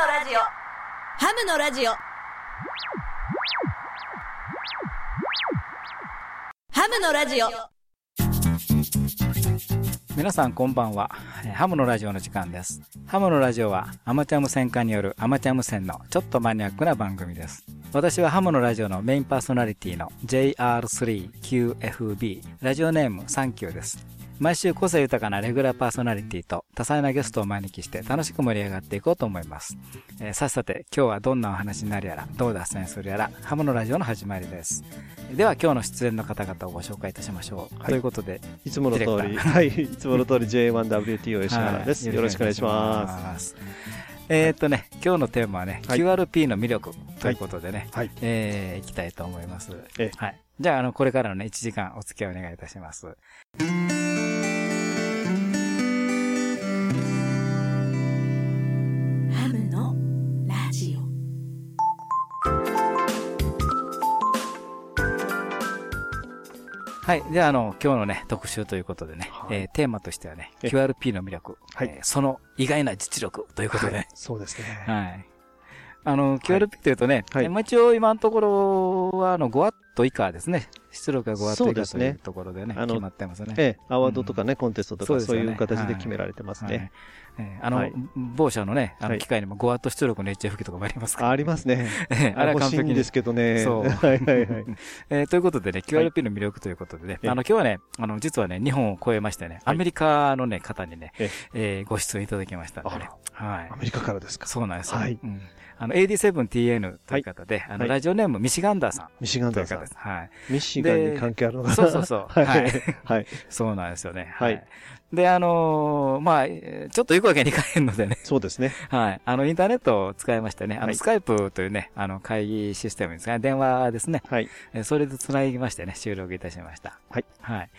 のラジオハムのラジオハムのラジオ皆さんこんばんは。ハムのラジオの時間です。ハムのラジオはアマチュア無線化によるアマチュア無線のちょっとマニアックな番組です。私はハムのラジオのメインパーソナリティの JR3QFB ラジオネームサンキューです。毎週個性豊かなレギュラーパーソナリティと多彩なゲストをお招きして楽しく盛り上がっていこうと思います。えーさっさて今日はどんなお話になるやら、どう脱線するやら、ハムのラジオの始まりです。では今日の出演の方々をご紹介いたしましょう。はいということで、いつもの通り、はい、いつもの通り J1WTO 吉原です。はいよろしくお願いします。す。えーっとね、今日のテーマはね、はい QRP の魅力ということでね、はい。えー、いきたいと思います。ええはい。じゃあ、あの、これからのね、1時間お付き合いお願いいたします。はい。では、あの、今日のね、特集ということでね、はいえーテーマとしてはね、え QRP の魅力、はいえーその意外な実力ということでね、そうですね。はい。あの、QRP というとね、はいえまあ一応今のところは、あの、5ワット以下ですね。出力が5ワット以下そうですねというところでね、あの決まってますね。ええ、アワードとかね、コンテストとか、そういう形で決められてますはいね。えーあの、はい某社のね、あの、はい機械にも5ワット出力の HF 機とかもありますから。ありますね。えーあれは欲完璧にですけどね。そう はいはいはい。えーということでね、QRP の魅力ということでね、ええあの、今日はね、あの、実はね、日本を超えましてね、はいアメリカのね、方にね、ええーご出演いただきましたんでね。はいア。メリカからですか。そうなんですよ。はいうんあの、AD7TN という方で、あの、はいラジオネームミシガンダーさんミシガンダーさん。はい。ミシガンに関係あるのかなそうそうそう はいはい。はい。そうなんですよね。はい。で、あのーまあ、えーちょっと行くわけにいかへんのでね、そうですね。はい。あの、インターネットを使いましてね、あの、はいスカイプというね、あの、会議システムですね、電話ですね。はい。えーそれで繋ぎましてね、収録いたしました。はい。はい。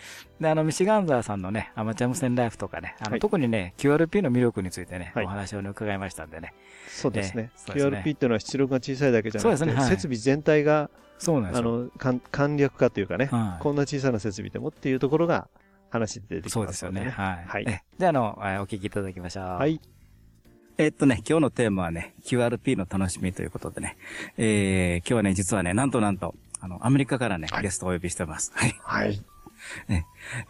で、あの、ミシガンザーさんのね、アマチュア無線ライフとかね、あの、はい特にね、QRP の魅力についてね、はいお話をね、伺いましたんでね。そうですねえ。えそうですね QRP っていうのは出力が小さいだけじゃなくて、そうですねはい設備全体が、そうなんですよ。あの、簡簡略化というかね、はいこんな小さな設備でもっていうところが話で出てきますそうですよね。はい。はい。えで、あの、えお聞きいただきましょう。はい。えっとね、今日のテーマはね、QRP の楽しみということでね、えー、今日はね、実はね、なんとなんと、あの、アメリカからね、はいゲストをお呼びしてます。はい。はい。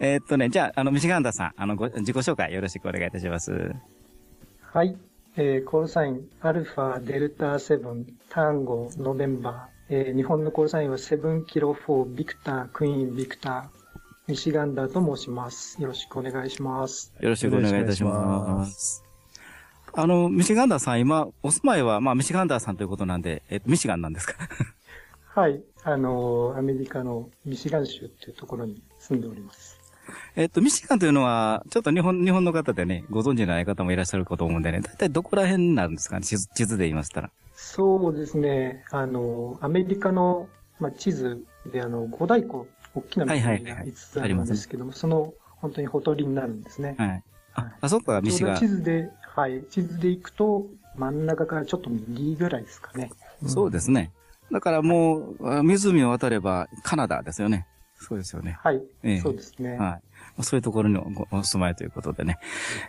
えーっとね、じゃあ、あの、ミシガンダさん、あの、ご、自己紹介よろしくお願いいたします。はい。えーコールサイン、アルファ、デルタ7、タンゴ、ノベンバー。えー日本のコールサインは7キロ4、ビクター、クイーン、ビクター、ミシガンダーと申します。よろしくお願いします。よろしくお願いいたしま。ますあの、ミシガンダさん、今、お住まいは、まあ、ミシガンダさんということなんで、えっと、ミシガンなんですか？はい。あのーアメリカのミシガン州っていうところに住んでおります。えっと、ミシガンというのは、ちょっと日本、日本の方でね、ご存知ない方もいらっしゃるかと思うんでね、大体どこら辺になるんですかね、地図地図で言いましたら。そうですね。あのーアメリカの、まあ、地図で、あの、五大湖、大きな湖がはいはいはい5つあるんですけども、その、本当にほとりになるんですね。はい。あ、あそこがミシガンちょうど地。図で、はい、地図で行くと、真ん中からちょっと右ぐらいですかね。そうですね。だからもう、あ湖を渡れば、カナダですよね。そうですよね。はい、ええそうですね。はい。そういうところにおお住まいということでね。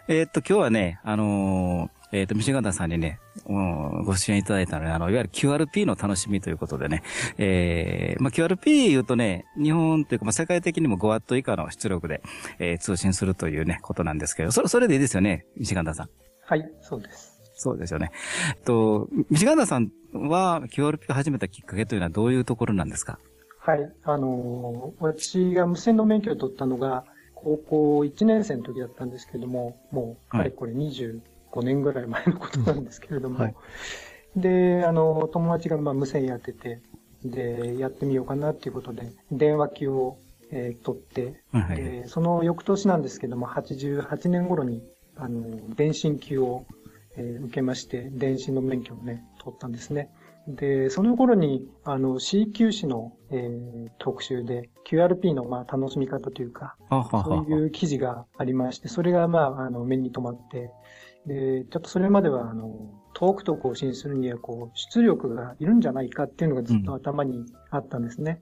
えーっと、今日はね、あのーえーっと、ミシガンダさんにね、うんご出演いただいたので、あの、いわゆる QRP の楽しみということでね、えー、まあ、QRP 言うとね、日本というか、まあ、世界的にも 5W 以下の出力で、えー通信するというね、ことなんですけど、それ、それでいいですよね、ミシガンダさん。はい、そうです。そうですよね。えっと、ミシガンダさんは QRP を始めたきっかけというのはどういうところなんですか？はい、あのー私が無線の免許を取ったのが、高校1年生の時だったんですけども、もう、はいかれこれ25年ぐらい前のことなんですけれども、はい。で、あの、友達がまあ無線やってて、で、やってみようかなっていうことで、電話機を、えー取って、はいでその翌年なんですけども、88年頃に、あの、電信級を、えー受けまして、電信の免許をね、取ったんですね。で、その頃に、あの、C 級士の、えー特集で、QRP の、まあ、楽しみ方というか、そういう記事がありまして、それが、まあ、あの、目に留まって、で、ちょっとそれまでは、あの、遠くと更新するには、こう、出力がいるんじゃないかっていうのがずっと頭にあったんですね。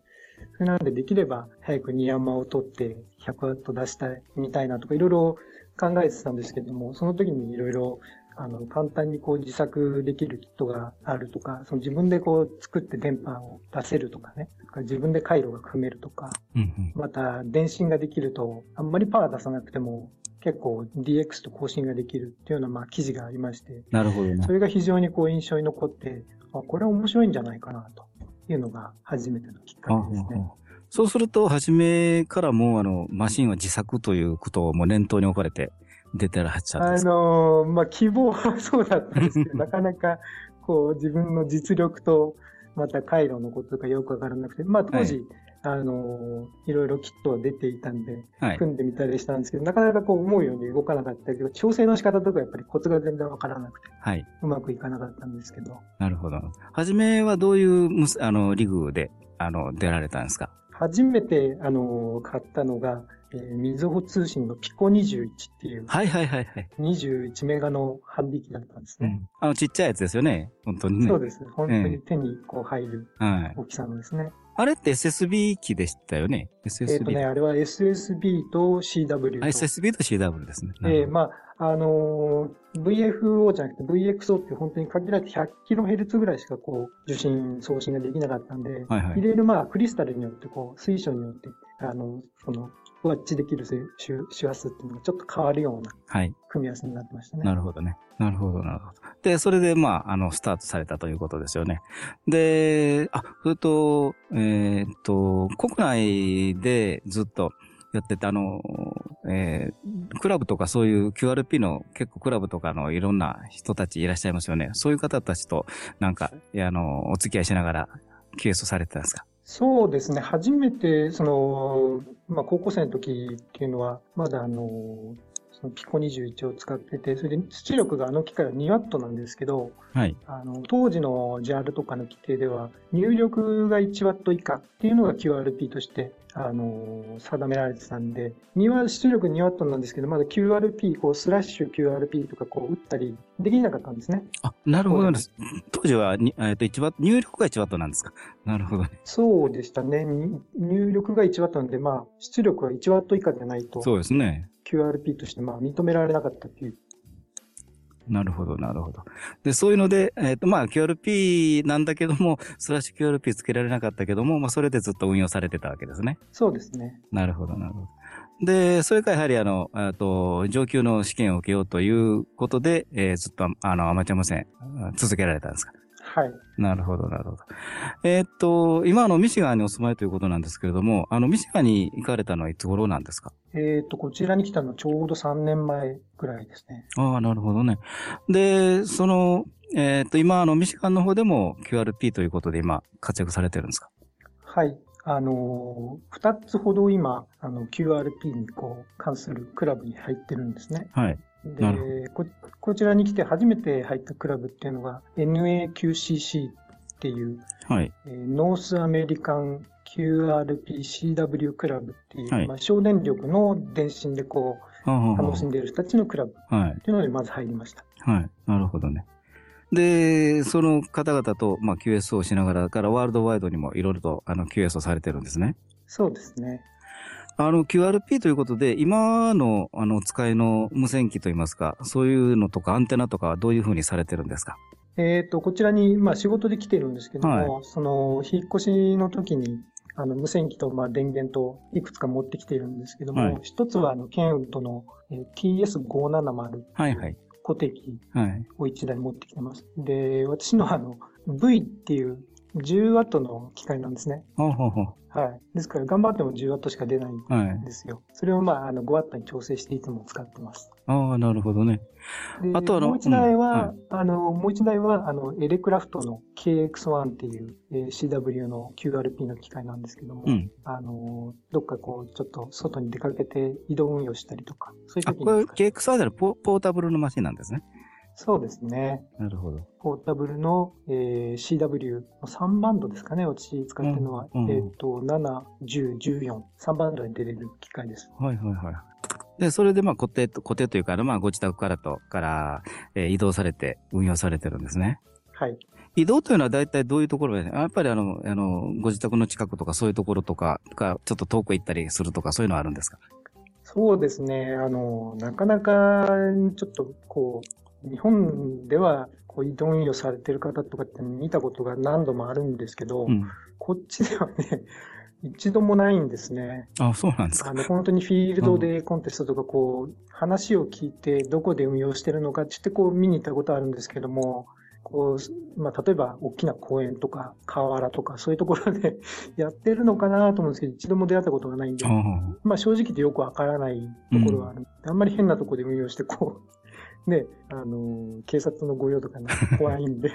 それなので、できれば早くニヤマを取って100ワット出したいみたいなとか、いろいろ考えてたんですけども、その時にいろいろあの、簡単にこう自作できるキットがあるとか、その自分でこう作って電波を出せるとかね、自分で回路が組めるとか、うんうん。また電信ができると、あんまりパワー出さなくても、結構 DX と更新ができるっていうようなまあ記事がありまして、なるほどねそ。れが非常にこう印象に残って、あ、これは面白いんじゃないかなというのが初めてのきっかけですね。そうすると、初めからもう、あの、マシンは自作ということをもう念頭に置かれて出てらっしゃるんであすか？のーまあ、希望はそうだったんですけど、なかなか、こう、自分の実力と、また回路のことがよくわからなくて、まあ、当時、あのーいろいろキットは出ていたんで、はい。組んでみたりしたんですけど、なかなかこう思うように動かなかったりとか、調整の仕方とかやっぱりコツが全然わからなくて、はい。うまくいかなかったんですけど、なるほど。初めはどういうむす、あの、リグで、あの、出られたんですか？初めて、あのー買ったのが、えー、みずほ通信のピコ21っていう、はいはいはいはい。21メガのハンディ機だったんですね。うん。あの、ちっちゃいやつですよね。本当にね。そうです。本当に手にこう入るはい。大きさのですね。あれって SSB 機でしたよね？えっ、SSB。とね、あれは SSB と CW と。あ SSB と CW ですね。えーまあ、あのー VFO じゃなくて VXO って本当に限られて 100kHz ぐらいしかこう受信、送信ができなかったんで、はいはい入れるまあクリスタルによってこう水晶によって、あの、その、ワッチできる周周波数っていうのがちょっと変わるようなはい。組み合わせになってましたね。なるほどね。なるほど、なるほど。で、それで、まあ、あの、スタートされたということですよね。で、あ、それと、えーっと、国内でずっとやってた、あの、えークラブとかそういう QRP の結構クラブとかのいろんな人たちいらっしゃいますよね。そういう方たちと、なんか、あの、お付き合いしながら、QS をされてたんですか？そうですね。初めて、その、まあ、高校生の時っていうのは、まだあの、そのピコ21を使ってて、それで出力があの機械は 2W なんですけど、はい。あの、当時の JAL とかの規定では、入力が 1W 以下っていうのが QRP として、あの、定められてたんで、2は出力 2W なんですけど、まだ QRP、こう、スラッシュ QRP とかこう、打ったりできなかったんですね。あ、なるほどです。当時はに、えーっと、1ワット、入力が1ワットなんですか？なるほどね。そうでしたね。に入力が 1W なんで、まあ、出力は 1W 以下でないと、そうですね。QRP としてまあ認められなかったっていう。なるほど、なるほど。で、そういうので、えっ、と、まあ、QRP なんだけども、スラッシュ QRP つけられなかったけども、まあ、それでずっと運用されてたわけですね。そうですね。なるほど、なるほど。で、それからやはり、あの、あと、上級の試験を受けようということで、えーずっと、あの、アマチュア無線、あ続けられたんですか？はい。なるほど、なるほど。えーっと、今、あの、ミシガンにお住まいということなんですけれども、あの、ミシガンに行かれたのはいつ頃なんですか？えっ、と、こちらに来たのはちょうど3年前ぐらいですね。ああ、なるほどね。で、その、えーっと、今、あの、ミシガンの方でも QRP ということで今、活躍されてるんですか？はい。あのー、2つほど今、あの、QRP にこう、関するクラブに入ってるんですね。はい。なで、こ、こちらに来て初めて入ったクラブっていうのが NAQCC っていう、はい。えーノースアメリカン QRPCW クラブっていう、はいまあ、省電力の電信でこう、楽しんでいる人たちのクラブっ。ていうのにまず入りました。はい。なるほどね。で、その方々と、まあ、QS をしながらから、ワールドワイドにもいろいろと、あの、QS をされてるんですね。そうですね。あの、QRP ということで、今の、あの、お使いの無線機といいますか、そういうのとか、アンテナとかはどういうふうにされてるんですか？えっ、と、こちらに、まあ、仕事で来てるんですけども、はその、引っ越しの時に、あの、無線機と、まあ、電源と、いくつか持ってきているんですけども、はい一つは、あの、ケンウッドの、えー TS570 はいはい。固定機はい。を1台持ってきてます。で、私のあの、V っていう 10W の機械なんですね。ほうほうほう。はい。ですから、頑張っても 10W しか出ないんはい。ですよ。それを、まあ、あの、5W に調整していつも使ってます。ああ、なるほどね。であとあのもう一台は、うんあの、もう一台は、あの、エレクラフトの KX1 っていう、えー CW の QRP の機械なんですけども、うん。あの、どっかこう、ちょっと外に出かけて移動運用したりとか、そういうあ、これ時に使う。KX アダルポポータブルのマシンなんですね。そうですね。なるほど。ポータブルの、えー CW の3バンドですかね、私使ってるのは。うんうんえっ、と、7、10、14、3バンドに出れる機械です。はいはいはい。で、それでまあ固定と、固定というか、まあご自宅からと、から、えー移動されて運用されてるんですね。はい。移動というのは大体どういうところで、やっぱりあの、あの、ご自宅の近くとかそういうところとか、かちょっと遠く行ったりするとかそういうのはあるんですか？そうですね。あの、なかなか、ちょっと、こう、日本では、こう、移動運用されてる方とかって見たことが何度もあるんですけど、うん。こっちではね、一度もないんですね。あ、そうなんですか。あの、本当にフィールドでコンテストとか、こう、話を聞いて、どこで運用してるのかって言って、こう、見に行ったことあるんですけども、こう、まあ、例えば、大きな公園とか、河原とか、そういうところで やってるのかなと思うんですけど、一度も出会ったことがないんであ、あまあ、正直言ってよくわからないところはある。あんまり変なところで運用して、こう、ね、あの、警察の御用とかね、怖いんで、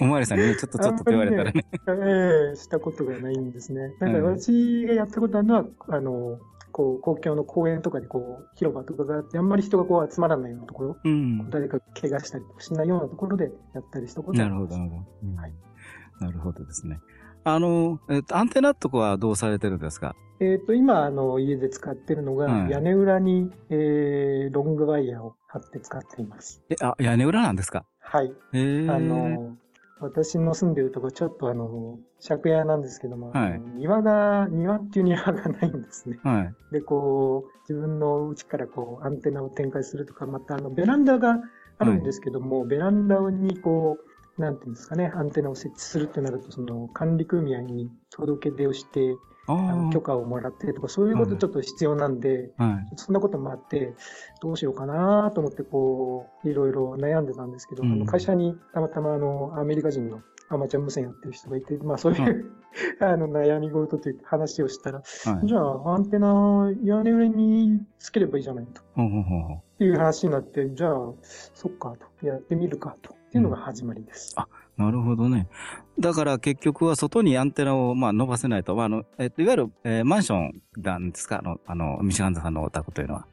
おまわりさんにね、ちょっとちょっとって言われたらね。ええしたことがないんですね。だから私がやったことあるのは、あの、こう、公共の公園とかでこう、広場とかがあって、あんまり人がこう集まらないようなところ、うん。誰か怪我したりしないようなところでやったりしたことはなるほど、なるほど。うんはいなるほどですね。あの、えっと、アンテナとかはどうされてるんですか？えっ、と、今、あの、家で使ってるのが、はい屋根裏に、えー、ロングワイヤーを貼って使っています。え、あ、屋根裏なんですか？はい。へえ。あの、私の住んでるところ、ちょっとあの、借家なんですけども、はいあの庭が、庭っていう庭がないんですね。はい。で、こう、自分の家からこう、アンテナを展開するとか、またあの、ベランダがあるんですけども、ベランダにこう、なんていうんですかね、アンテナを設置するってなると、その、管理組合に届け出をして、許可をもらってとか、そういうことちょっと必要なんで、あ。はい。そんなこともあって、どうしようかなと思って、こう、いろいろ悩んでたんですけど、うんあの会社にたまたまあの、アメリカ人のアマチュア無線やってる人がいて、まあそういう、あの、悩み事というか話をしたら、はい。じゃあ、アンテナ屋根裏につければいいじゃないとほうほうほうほういう話になって、じゃあ、そっかと、やってみるかと。っていうのが始まりです。あなるほどね。だから結局は外にアンテナをまあ伸ばせないと、まあ、あの、えっと、いわゆる、えーマンションなんですか？あの、あの、ミシガンザさんのお宅というのは。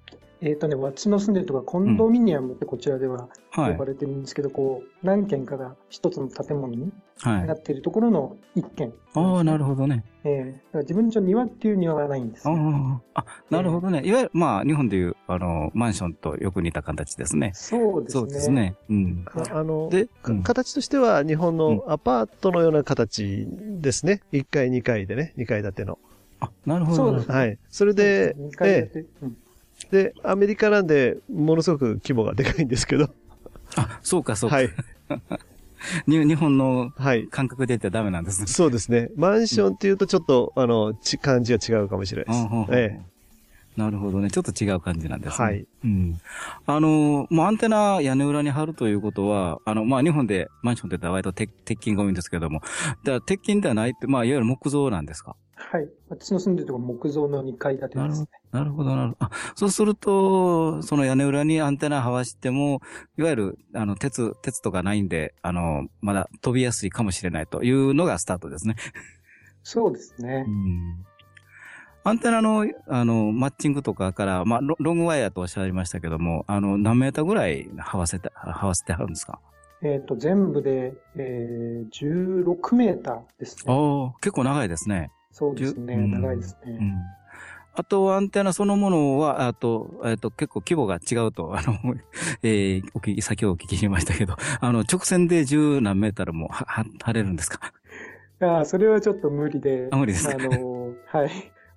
えっ、とね、私の住んでるとか、コンドミニアムってこちらでははい呼ば。れてるんですけど、こう、何軒かが一つの建物にはいな。っているところの一軒。ああ、なるほどね。ええだから自分の庭っていう庭がないんですあね、あ、あ、なるほどね。いわゆる、まあ、日本でいう、あの、マンションとよく似た形ですね。そうですね。そうです。ね。うん。ああの、で、かうん形としては日本のアパートのような形ですね。1階、2階でね、2階建ての。あ、なるほど。そうですはい。それで、2階建えて、うんえで、アメリカなんで、ものすごく規模がでかいんですけど。あ、そうか、そうか。はい。に日本のはい。感覚で言ってはダメなんですね。そうですね。マンションっていうとちょっと、あの、ち感じは違うかもしれないです。うんうんうんえなるほどね。ちょっと違う感じなんですね。はい。うん。あの、まあ、アンテナ屋根裏に貼るということは、あの、まあ、日本でマンションって言ったら割と鉄鉄筋が多いんですけども、だから鉄筋ではないって、まあ、いわゆる木造なんですか？はい。私の住んでるところ木造の2階建てなるほですねど。。なるほど、なるほど。あ、そうすると、その屋根裏にアンテナはわしても、いわゆる、あの、鉄、鉄とかないんで、あの、まだ飛びやすいかもしれないというのがスタートですね。そうですねう。ん。アンテナの、あの、マッチングとかから、まあ、ロロングワイヤーとおっしゃいましたけども、あの、何メーターぐらい這わせて、這わせてはるんですか？えっ、と、全部で、えー、16メーターですね。ああ、結構長いですね。そうですね。うん長いですね。うん。あと、アンテナそのものは、あと、えっと、結構規模が違うと、あの、えー、お聞き、先ほどお聞きしましたけど、あの、直線で十何メーターもは、は、張れるんですか？ああ、それはちょっと無理で。あ無理ですかあの、はい。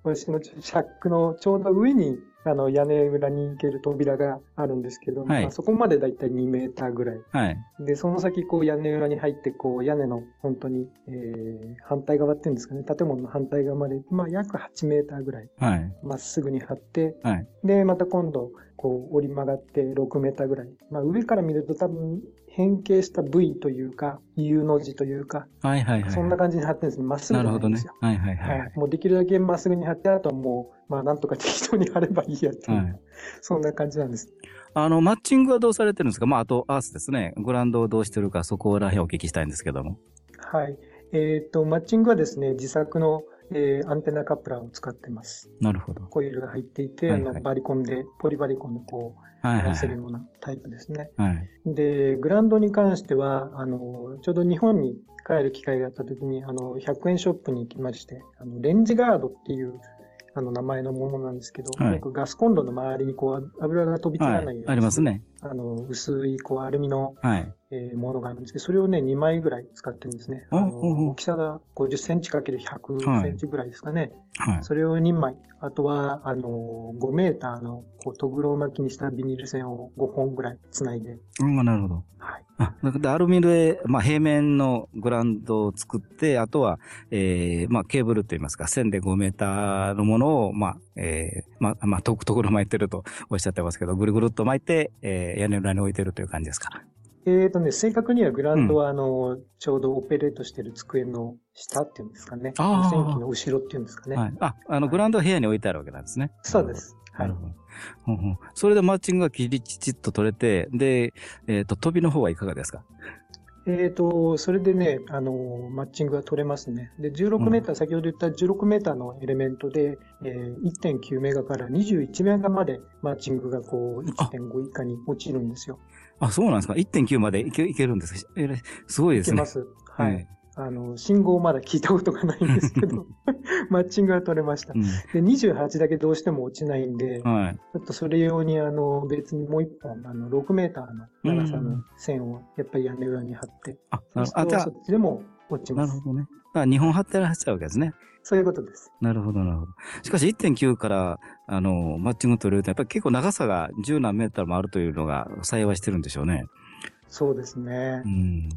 私のシャックのちょうど上に、あの、屋根裏に行ける扉があるんですけど、はいまあ、そこまでだいたい2メーターぐらい。はい。で、その先、こう、屋根裏に入って、こう、屋根の、本当に、えー、反対側っていうんですかね、建物の反対側まで、まあ、約8メーターぐらい、はい。まっすぐに張って、はい。で、また今度、こう、折り曲がって6メーターぐらい。まあ、上から見ると多分、変形した V というか、U の字というか、はいはいはい。そんな感じに張ってるんですね。まっすぐなるほどねじゃないんですよ。。はいはいは。はいい。もうできるだけまっすぐに張って、あとはもう、まあ、なんとか適当に貼ればいいやっていう、はいそんな感じなんです。あの、マッチングはどうされてるんですか？まあ、あと、アースですね。グラウンドをどうしてるか、そこら辺お聞きしたいんですけども。はい。えっ、と、マッチングはですね、自作の、えーアンテナカプラーを使ってます。なるほど。コイルが入っていて、はいはいあの、バリコンで、ポリバリコンでこう、はいせるはい。ようなタイプですね。はい。で、グラウンドに関しては、あの、ちょうど日本に帰る機会があった時に、あの、100円ショップに行きまして、あの、レンジガードっていう、あの、名前のものなんですけど、はいガスコンロの周りにこう、油が飛び散らないように、はい。ありますね。あの、薄い、こう、アルミの、はい。えーものがあるんですけど、それをね、2枚ぐらい使ってるんですね。大きさが50センチかける100センチぐらいですかね。はい。それを2枚。あとは、あの、5メーターの、こう、トグロ巻きにしたビニール線を5本ぐらい繋いで、うん、なるほど。はい。あ、だからアルミで、まあ、平面のグラウンドを作って、あとは、えー、まあ、ケーブルといいますか、線で5メーターのものを、まあ、えー、まあ、まあ、と ところ巻いてるとおっしゃってますけど、ぐるぐるっと巻いて、えー、屋根裏に置いてるという感じですか？えーとね、正確にはグラウンドは、あの、ちょうどオペレートしてる机の下っていうんですかね。あー無線機の後ろっていうんですかね。はい。あ、あの、グラウンドは部屋に置いてあるわけなんですね。そうです。はいそれでマッチングがきりちっと取れて、で、えっ、と、飛びの方はいかがですか？えーと、それでね、あの、マッチングが取れますね。で、16メーター、先ほど言った16メーターのエレメントで、えー1.9メガから21メガまでマッチングがこう、1.5以下に落ちるんですよ。あ、そうなんですか ?1.9 までいけいけるんですか？えーすごいですね。いけます。はい。えあの、信号まだ聞いたことがないんですけど、マッチングが取れました。うん。で、28だけどうしても落ちないんで、はい。ちょっとそれ用にあの、別にもう一本、あの、6メーターの長さの線をやっぱり屋根裏に貼って、あ、なるほど。あ、そっちでも落ちあ、ます。なるほどね。だから日本貼ってらっしゃるわけですね。そういうことです。なるほど、なるほど。しかし1.9から、あの、マッチング取れると、やっぱり結構長さが10何メーターもあるというのが幸いしてるんでしょうね。そうですねう。ん。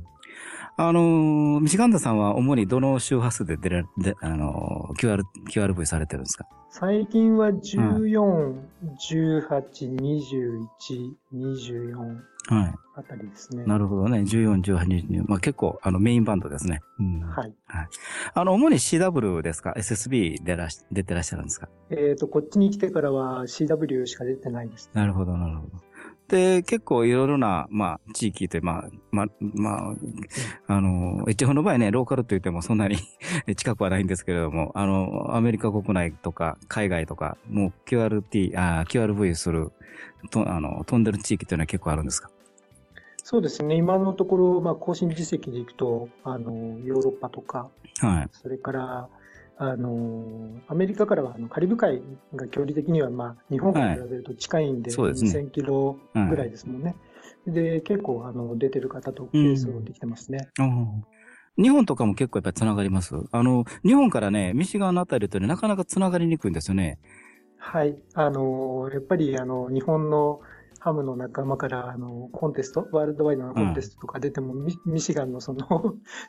あの、ミシガンダさんは主にどの周波数で出らで、あの、QR、QRV されてるんですか？最近は14、18、21、24はい。あたりですね。なるほどね。14、18、22。まあ結構、あの、メインバンドですね。うん。はい。あの、主に CW ですか ?SSB でらし、出てらっしゃるんですか？えっ、と、こっちに来てからは CW しか出てないです。なるほど、なるほど。で、結構いろいろな、まあ、地域という、まあ、まあ、まあ、あの、HF の場合ね、ローカルと言ってもそんなに 近くはないんですけれども、あの、アメリカ国内とか、海外とか、もう QRT、あ QRV する、と、あの、飛んでる地域というのは結構あるんですか？そうですね。今のところ、まあ、更新実績でいくと、あの、ヨーロッパとか、はい。それから、あの、アメリカからは、あの、カリブ海が距離的には、まあ、日本から比べると近いんで、そうですね2000キロぐらいですもんね。で、結構、あの、出てる方とケースをできてますね。あー日本とかも結構やっぱり繋がります？あの、日本からね、ミシガンのあたりとね、なかなか繋がりにくいんですよね。はい。あの、やっぱり、あの、日本のハムの仲間から、あの、コンテスト、ワールドワイドのコンテストとか出ても、ミ ミシガンのその、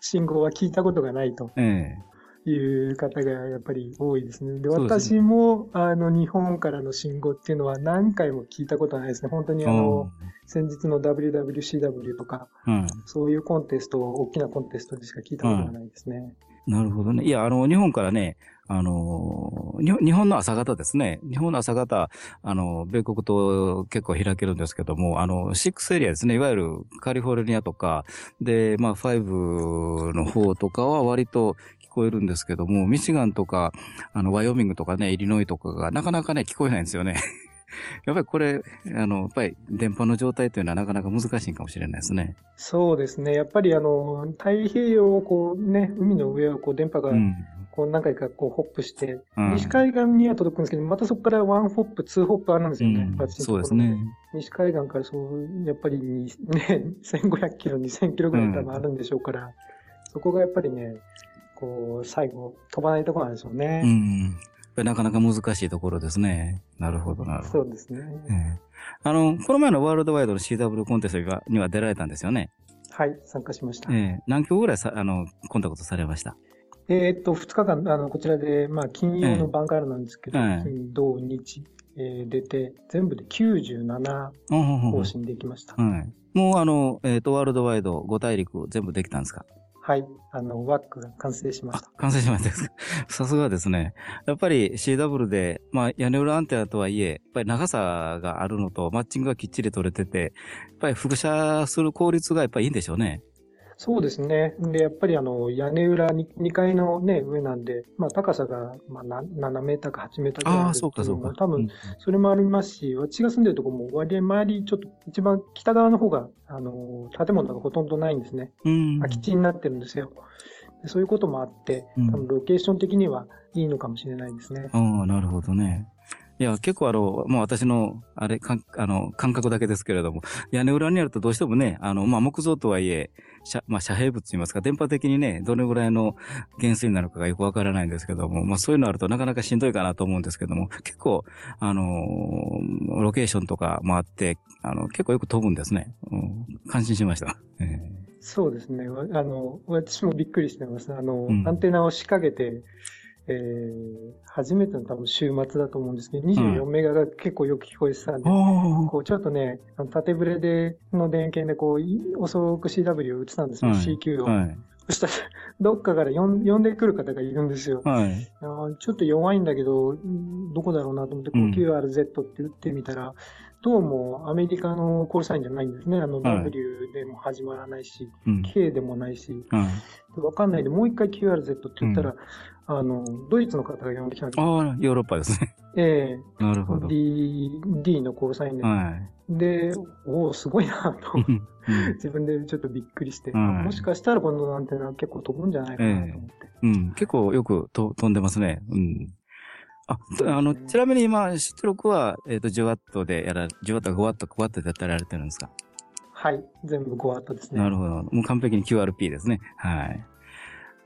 信号は聞いたことがないとええいう方がやっぱり多いですね。で、私も、あの、日本からの信号っていうのは何回も聞いたことはないですね。本当にあの、先日の WWCW とか、うん。そういうコンテスト、大きなコンテストでしか聞いたことがないですね。なるほどね。いや、あの、日本からね、あの、日本の朝方ですね。日本の朝方、あの、米国と結構開けるんですけども、あの、6エリアですね。いわゆるカリフォルニアとか、で、まあ、5の方とかは割と聞こえるんですけども、ミシガンとか、あの、ワイオミングとかね、イリノイとかがなかなかね、聞こえないんですよね。やっぱりこれ、あの、やっぱり電波の状態というのはなかなか難しいかもしれないですね。そうですね。やっぱりあの、太平洋をこうね、海の上をこう電波がうん。こう何回かこうホップして、うん西海岸には届くんですけど、またそこからワンホップ、ツーホップあるんですよね。うんそうですね。西海岸からそう、やっぱりにね、1500キロ、2000キロぐらい多分あるんでしょうから、そこがやっぱりね、こう、最後、飛ばないところなんでしょうね。うん。なかなか難しいところですね。なるほど、なるほど。そうですね。ええあの、この前のワールドワイドの CW コンテストには出られたんですよね。はい、参加しました。ええ何曲ぐらいさ、あの、コンタクトされました？えーっと、2日間、あの、こちらで、まあ、金曜の晩からなんですけど、ええ金、土、日、えー出て、全部で97ほんほんほん更新できました。はい。もうあの、えっ、と、ワールドワイド5大陸全部できたんですか？はい、あの、ワックが完成しました。、完成しました さすがですね。やっぱり CW で、まあ、屋根裏アンテナとはいえ、やっぱり長さがあるのと、マッチングがきっちり取れてて、やっぱり輻射する効率がやっぱりいいんでしょうね。そうですね。で、やっぱりあの、屋根裏に2階のね、上なんで、まあ高さが、まあな7メーターか8メーターぐらいああ、るそうかそうか。多分、それもありますし、私が住んでるところも割合周り、ちょっと一番北側の方が、あの、建物がほとんどないんですね。うん。空き地になってるんですよ。でそういうこともあって、うん多分ロケーション的にはいいのかもしれないですね。ああ、なるほどね。いや、結構あの、もう私の、あれ、かんあの、感覚だけですけれども、屋根裏にあるとどうしてもね、あの、まあ、木造とはいえ、遮まあ、遮蔽物と言いますか、電波的にね、どれぐらいの減衰なのかがよくわからないんですけども、まあ、そういうのあるとなかなかしんどいかなと思うんですけども、結構、あのーロケーションとかもあって、あの、結構よく飛ぶんですね。うん、感心しました。ええそうですね。わあの、私もびっくりしてます。あの、うんアンテナを仕掛けて、えー、初めての多分週末だと思うんですけど、24メガが結構よく聞こえてたんで、おーこうちょっとね、縦ブレでの電源でこう、い遅く CW を打ってたんですよ、はい CQ を。はい。そしたら、どっかから呼んでくる方がいるんですよ。はい。ちょっと弱いんだけど、んどこだろうなと思って、こううん QRZ って打ってみたら、どうもアメリカのコールサインじゃないんですね。あの、はい W でも始まらないし、うん。K でもないし、はい。わかんないで、もう一回 QRZ って言ったら、あの、ドイツの方が呼んできたんですよ。ああ、ヨーロッパですね。えなるほど。え D、D のコールサインで。はい。で、おおすごいなとう。んうん自分でちょっとびっくりして、はいもしかしたらこのアンテナ結構飛ぶんじゃないかなと思って。うん、結構よくと飛んでますね。うん。あ、とあの、ちなみに今、出力は、えっ、と、10ワットでやら、10ワット、5ワット、5ワットでやられてるんですか？はい。全部5ワットですね。なるほど。もう完璧に QRP ですね。はい。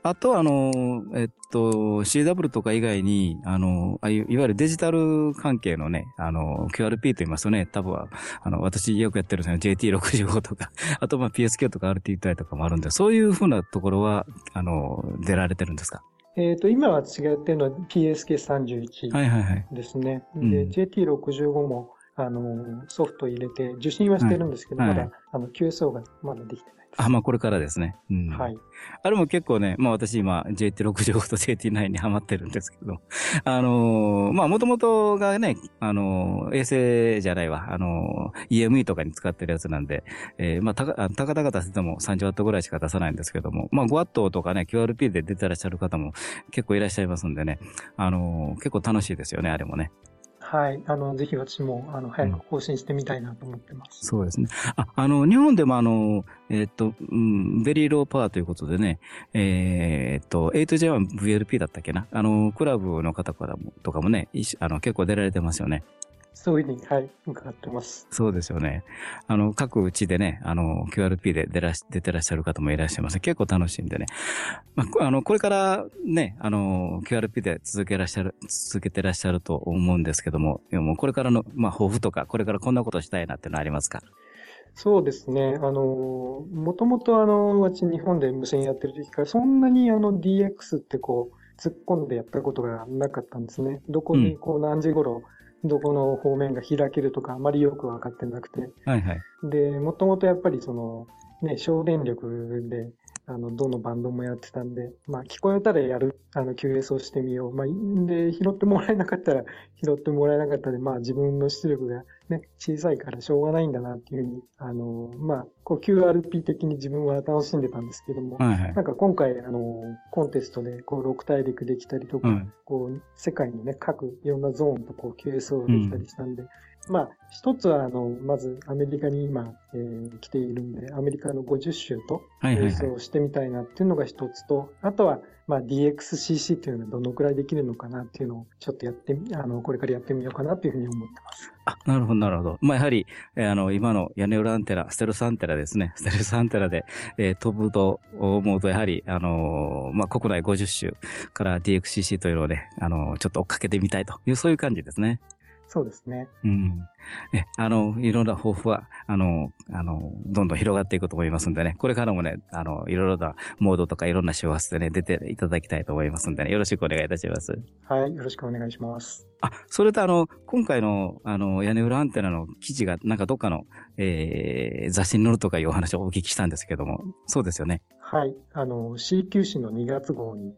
あと、あの、えっと、CW とか以外に、あの、いわゆるデジタル関係のね、あの、QRP と言いますとね、多分は、あの、私よくやってるんですね、JT65 とか、あと、まあ、PSK とか RT 体とかもあるんで、そういうふうなところは、あの、出られてるんですか？えっ、と、今は違ってるのは PSK31 はいはいはい。ですね。うんで、JT65 も、あの、ソフト入れて受信はしてるんですけど、はいまだ、あの、QSO がまだできてないです。あ、まあ、これからですね。うん。はい。あれも結構ね、まあ私今 JT65 と JT9 にハマってるんですけど、あのーまあもともとがね、あのー衛星じゃないわ、あのー EME とかに使ってるやつなんで、えーまあたか、あたかたか出せても 30W ぐらいしか出さないんですけども、まあ 5W とかね、QRP で出てらっしゃる方も結構いらっしゃいますんでね、あのー結構楽しいですよね、あれもね。はい。あの、ぜひ私も、あの、早く更新してみたいなと思ってます。そうですね。あ、あの、日本でもあの、えーっと、うん、ベリーローパワーということでね、えーっと、8J1VLP だったっけな？あの、クラブの方からも、とかもね、あの、結構出られてますよね。そういうふうに、はい、伺ってます。そうですよね。あの、各地でね、あの、QRP で出らし、出てらっしゃる方もいらっしゃいます。結構楽しいんでね。まあこ、あの、これからね、あの、QRP で続けらっしゃる、続けてらっしゃると思うんですけども、でもこれからの、まあ、抱負とか、これからこんなことしたいなっていうのはありますか？そうですね。あの、もともとあの、私日本で無線やってる時から、そんなにあの DX ってこう、突っ込んでやったことがなかったんですね。どこにこう何時頃、どこの方面が開けるとかあまりよくわかってなくて。はいはい。で、もともとやっぱりその、ね、省電力で、あの、どのバンドもやってたんで、まあ、聞こえたらやる、あの、QS をしてみよう。まあ、で、拾ってもらえなかったら、拾ってもらえなかったで、まあ、自分の出力がね、小さいからしょうがないんだなっていうふうに、あの、まあ、こう、QRP 的に自分は楽しんでたんですけども、はいはいな。んか今回、あの、コンテストで、こう、6大陸できたりとか、はいこう、世界のね、各いろんなゾーンとこう、QS をできたりしたんで、まあ、一つは、あの、まずアメリカに今、えー来ているんで、アメリカの50州とはいはいはい QS をしてみたいなっていうのが一つと、あとは、まあ、DXCC っていうのはどのくらいできるのかなっていうのを、ちょっとやってみ、あの、これからやってみようかなっていうふうに思ってます。あ、なるほど、なるほど。まあ、やはり、えーあの、今の屋根裏アンテナ、ステルスアンテナですね。ステルスアンテナで、えー飛ぶと思うと、やはり、あのーまあ、国内50州から DXCC というのをね、あのーちょっと追っかけてみたいという、そういう感じですね。そうですね。うん。え、あの、いろんな抱負は、あの、あの、どんどん広がっていくと思いますんでね、これからもね、あの、いろいろなモードとかいろんな周波数でね、出ていただきたいと思いますんでね、よろしくお願いいたします。はい。よろしくお願いします。あ、それとあの、今回の、あの、屋根裏アンテナの記事が、なんかどっかの、えー、雑誌に載るとかいうお話をお聞きしたんですけども、そうですよね。はい。あの、CQ 誌の2月号に、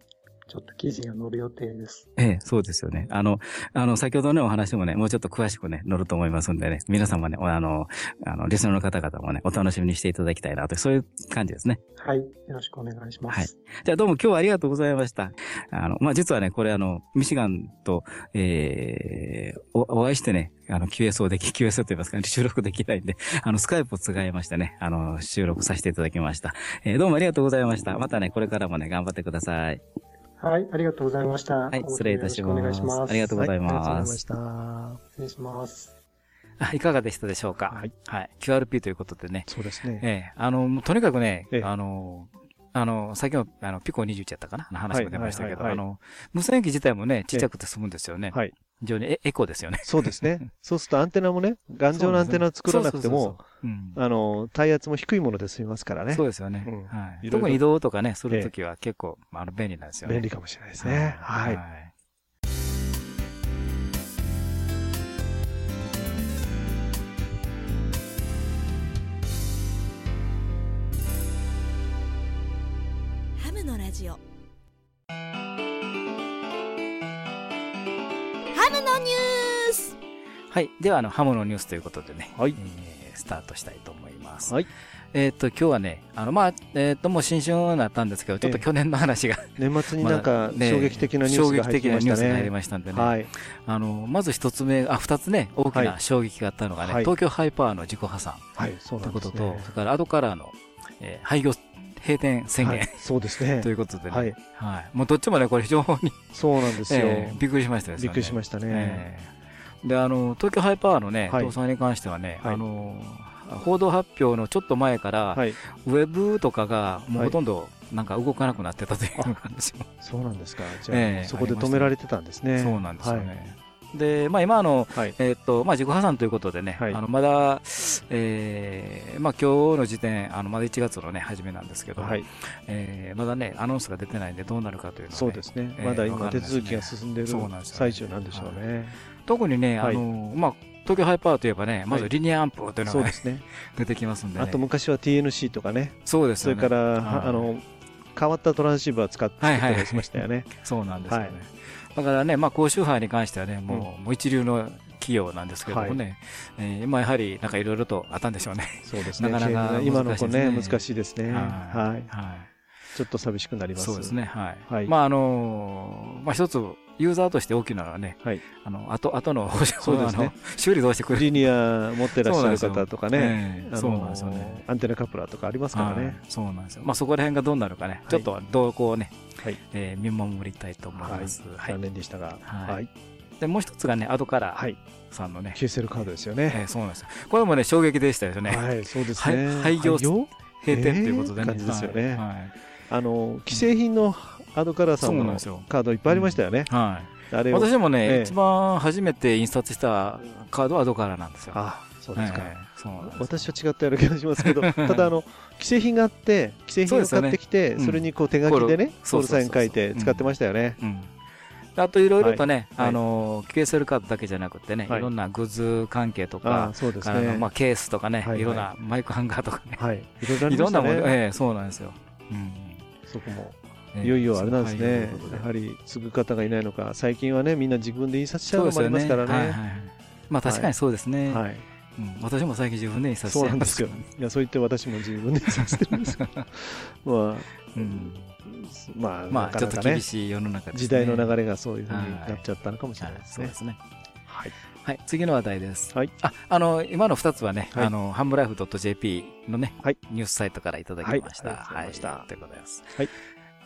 ちょっと記事が載る予定です。ええ、そうですよね。あの、あの、先ほどのお話もね、もうちょっと詳しくね、載ると思いますんでね、皆様ね、あの、あの、リスナーの方々もね、お楽しみにしていただきたいなと、そういう感じですね。はい。よろしくお願いします。はいじゃあどうも今日はありがとうございました。あの、まあ、実はね、これあの、ミシガンと、えー、お、お会いしてね、あの、QS をでき、QS と言いますかね、収録できないんで、あの、スカイプを使いましてね、あの、収録させていただきました。えーどうもありがとうございました。またね、これからもね、頑張ってください。はい、ありがとうございました。はい失礼いたしますよろくお願いします。ありがとうございますはいありがとうございました。失礼します。あいかがでしたでしょうか？はい。はい。QRP ということでね。そうですね。ええ、あの、とにかくねええ、あの、あの、先ほど、あの、ピコ21やったかな？話も出ましたけど、あの、無線機自体もね、ちっちゃくて済むんですよね。はい。非常にエエコですよね。そうですね。そうするとアンテナもね、頑丈なアンテナを作らなくても、あの、耐圧も低いもので済みますからね。そうですよね。うんはい特に移動とかね、するときは結構、あの、便利なんですよね。便利かもしれないですね。はい。はい。では、あの、ハムのニュースということでね、はいえースタートしたいと思います。はい。えっと、今日はね、あの、まあ、えっと、もう新春になったんですけど、ちょっとええ去年の話が、年末になんか衝撃的なニュースが入ってきました衝撃的なニュースが入りね。ましたんでね。はい。あの、まず一つ目、あ、二つね、大きはない衝撃があったのがね、はい東京ハイパーの自己破産はい、そうとことと、ないんですね。それからアドカラーの、えー廃業閉店宣言、はいそうですね と。いうことでね、はい。はい。もうどっちもね、これ非常に、そうなんですよ。えーびっくりしましたよね。びっくりしましたね。ええで、あの、東京ハイパーのね、はい倒産に関してはね、はいあの、報道発表のちょっと前から、はい。ウェブとかがもうはいほとんどなんか動かなくなってたという話も、そうなんですか。じゃあ、ええそこで止められてたんですね。そうなんですよね。で、まあ今あの、はい。はい。えーっと、まあ自己破産ということでね、はいあの、まだ、えーまあ今日の時点、あの、まだ1月のね、初めなんですけど、はい。えーまだね、アナウンスが出てないんでどうなるかというのは、ね、そうですね。ええまだ今手続きが進んでいる最中なんでしょうね。特にね、はいあの、まあ、東京ハイパーといえばね、まずリニアアンプというのが、ねね。出てきますんで、ね。あと昔は TNC とかね。そうですよね。それから、はいはあの、変わったトランシーバー使ってはいはいたりしましたよね。そうなんですよね。はいだからね、まあ、高周波に関してはね、もう、もう一流の企業なんですけどもね、えー今やはり、なんかいろいろとあったんでしょうね。そうですね。なかなか今の子ね、難しいですね難しいですね。はい。はちょっと寂しくなりい。ます。そうですね。はい。はいまあ、あのーまあ、一つ、ユーザーとして大きなのはね、はい。あの、後、後の そうですね修理どうしてくれる？リニア持ってらっしゃる方とかね。そうなんですよね。アンテナカプラーとかありますからはいね。そうなんですよ。まあ、そこら辺がどうなるかね、いちょっと動向をね、はい。えー見守りたいと思いはいます。はい残。念でしたが。はいはい。で、もう一つがね、後からはい。さんのね、キューセルカードですよえね。ーそうなんですよ。これもね、衝撃でしたよね。はい、そうですね。はい廃業閉店ということでね。えー感じですよねはい。あの、既製品のアドカラーさんのカードいっぱいありましたよね。はいあれを。私もね、ええ一番初めて印刷したカードはアドカラーなんですよ。あ、そうですか。ええそうなんです私は違ったような気がしますけど、ただあの、既製品があって、既製品を買ってきて、そうですよねそれにこう手書きでね、コールサイン書いて使ってましたよね。うん。あといろいろとね、はいあの、QSL カードだけじゃなくてね、はいいろんなグッズ関係とあか。まあケースとかね、はいはいいろんなマイクハンガーとかね、はい。いろんなもの、えそうなんですよ。うん。そこも。ええいよいよあれなんですねやはり継ぐ方がいないのか、最近はね、みんな自分で印刷しちゃうのもありますからね。はいはいはいまあ確かにそうですね。はい。うん私も最近自分で印刷しそうないんですよ。いや、そう言って私も自分で印刷してるんですけど。まあ、うんまあ、まあちょっと厳しい世の中ですね。時代の流れがそういうふうにはいなっちゃったのかもしれないですねそうで。すね。はい。はい、次の話題です。はい。あ、あの、今の二つはね、はいあの、ハンブライフ .jp のね、はいニュースサイトからいただきました。はいありがとうございましたということです。はい。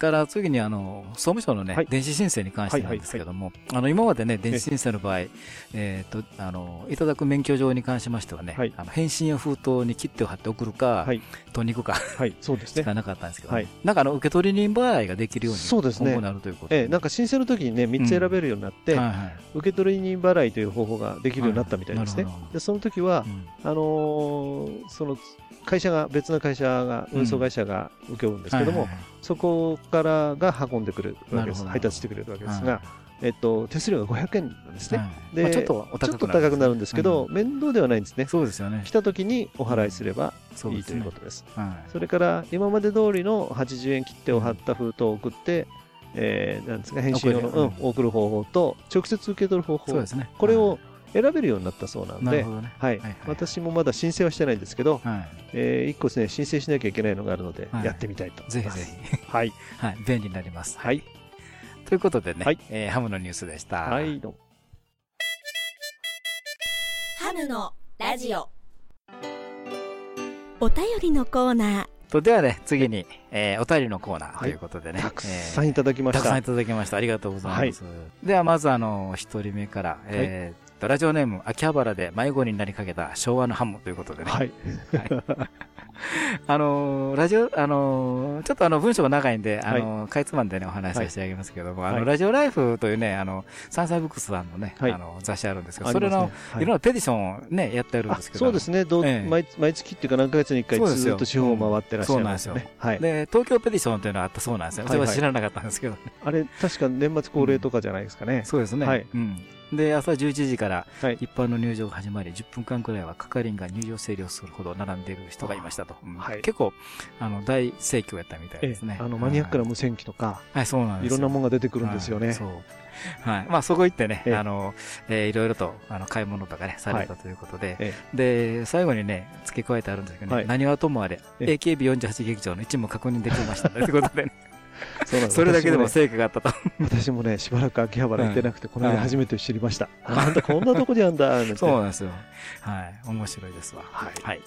から次にあの、総務省のね、はい。電子申請に関してなんですけども、あの、今までね、電子申請の場合、えっと、あの、いただく免許状に関しましてはね、はい。あの返信や封筒に切手を貼って送るか、はい。取りに行くか、はい。そうですね。しかなかったんですけど、はい。なんかあの、受け取り人払いができるように、そうですね。なるということええ、なんか申請の時にね、3つ選べるようになって、受取人払いという方法ができるようになったみたいですね。で、その時はう、ん。あのーその、会社が、別の会社が、運送会社が請け負うんですけども、はいはいはい。そこからが運んでくれるわけです。配達してくれるわけですはいが、えっと、手数料が500円なんですね。はいでまあちょっとおちょっと高くなるんですけど、うん。面倒ではないんですね。そうですよね。来。た時にお払いすればいいということです。はい。それから、今まで通りの80円切手を貼った封筒を送って、えーなんですか、返信用の、送れるうん送る方法と、直接受け取る方法。ね。これを選べるようになったそうなんで。はいはいはい私もまだ申請はしてないんですけど、はえー、1個ですね、申請しなきゃいけないのがあるので、はいやってみたいと。ぜひぜひ。はい。はい。便利になります。はい。ということでね、はいえーハムのニュースでした。はい、どうも。ハムのラジオお便りのコーナーと、ではね、次に、えー、お便りのコーナーということでね。たくさんいただきました。たくさんいただきました。ありがとうございます。では、まずあの、一人目から、えー、ラジオネーム、秋葉原で迷子になりかけた昭和のハムということでね。はい。あのー、ラジオ、あのー、ちょっとあの、文章が長いんで、あのー、かいつまんでね、お話しさせてあげますけども、あの、ラジオライフというね、あの、サンサイブックスさんのね、あの、雑誌あるんですけど、それの、いろんなペディションをね、やってるんですけど。そうですね、どう、毎毎月っていうか何ヶ月に一回ずっと地方を回ってらっしゃるんですよね。はい。で、東京ペディションというのがあったそうなんですよ。私は知らなかったんですけど。あれ、確か年末恒例とかじゃないですかね。そうですね。はい。うん。で、朝11時から一般の入場が始まり、10分間くらいは係員が入場整理をするほど並んでいる人がいましたと。はい、結構、あの、大盛況やったみたいですね。あの、マニアックな無線機とか、はい、そうなんですいろんなものが出てくるんですよね。そう。はい。まあ、そこ行ってね、あの、えー、いろいろと、あの、買い物とかね、されたということで、で、最後にね、付け加えてあるんですけどね、何はともあれ、AKB48 劇場の一部確認できましたということで、ね、そう それだけでも成果があったと。私もね、しばらく秋葉原行ってなくて、この間初めて知りました。あんたこんなとこにあんだ、そうなんですよ。はい。面白いですわ。はい。はい。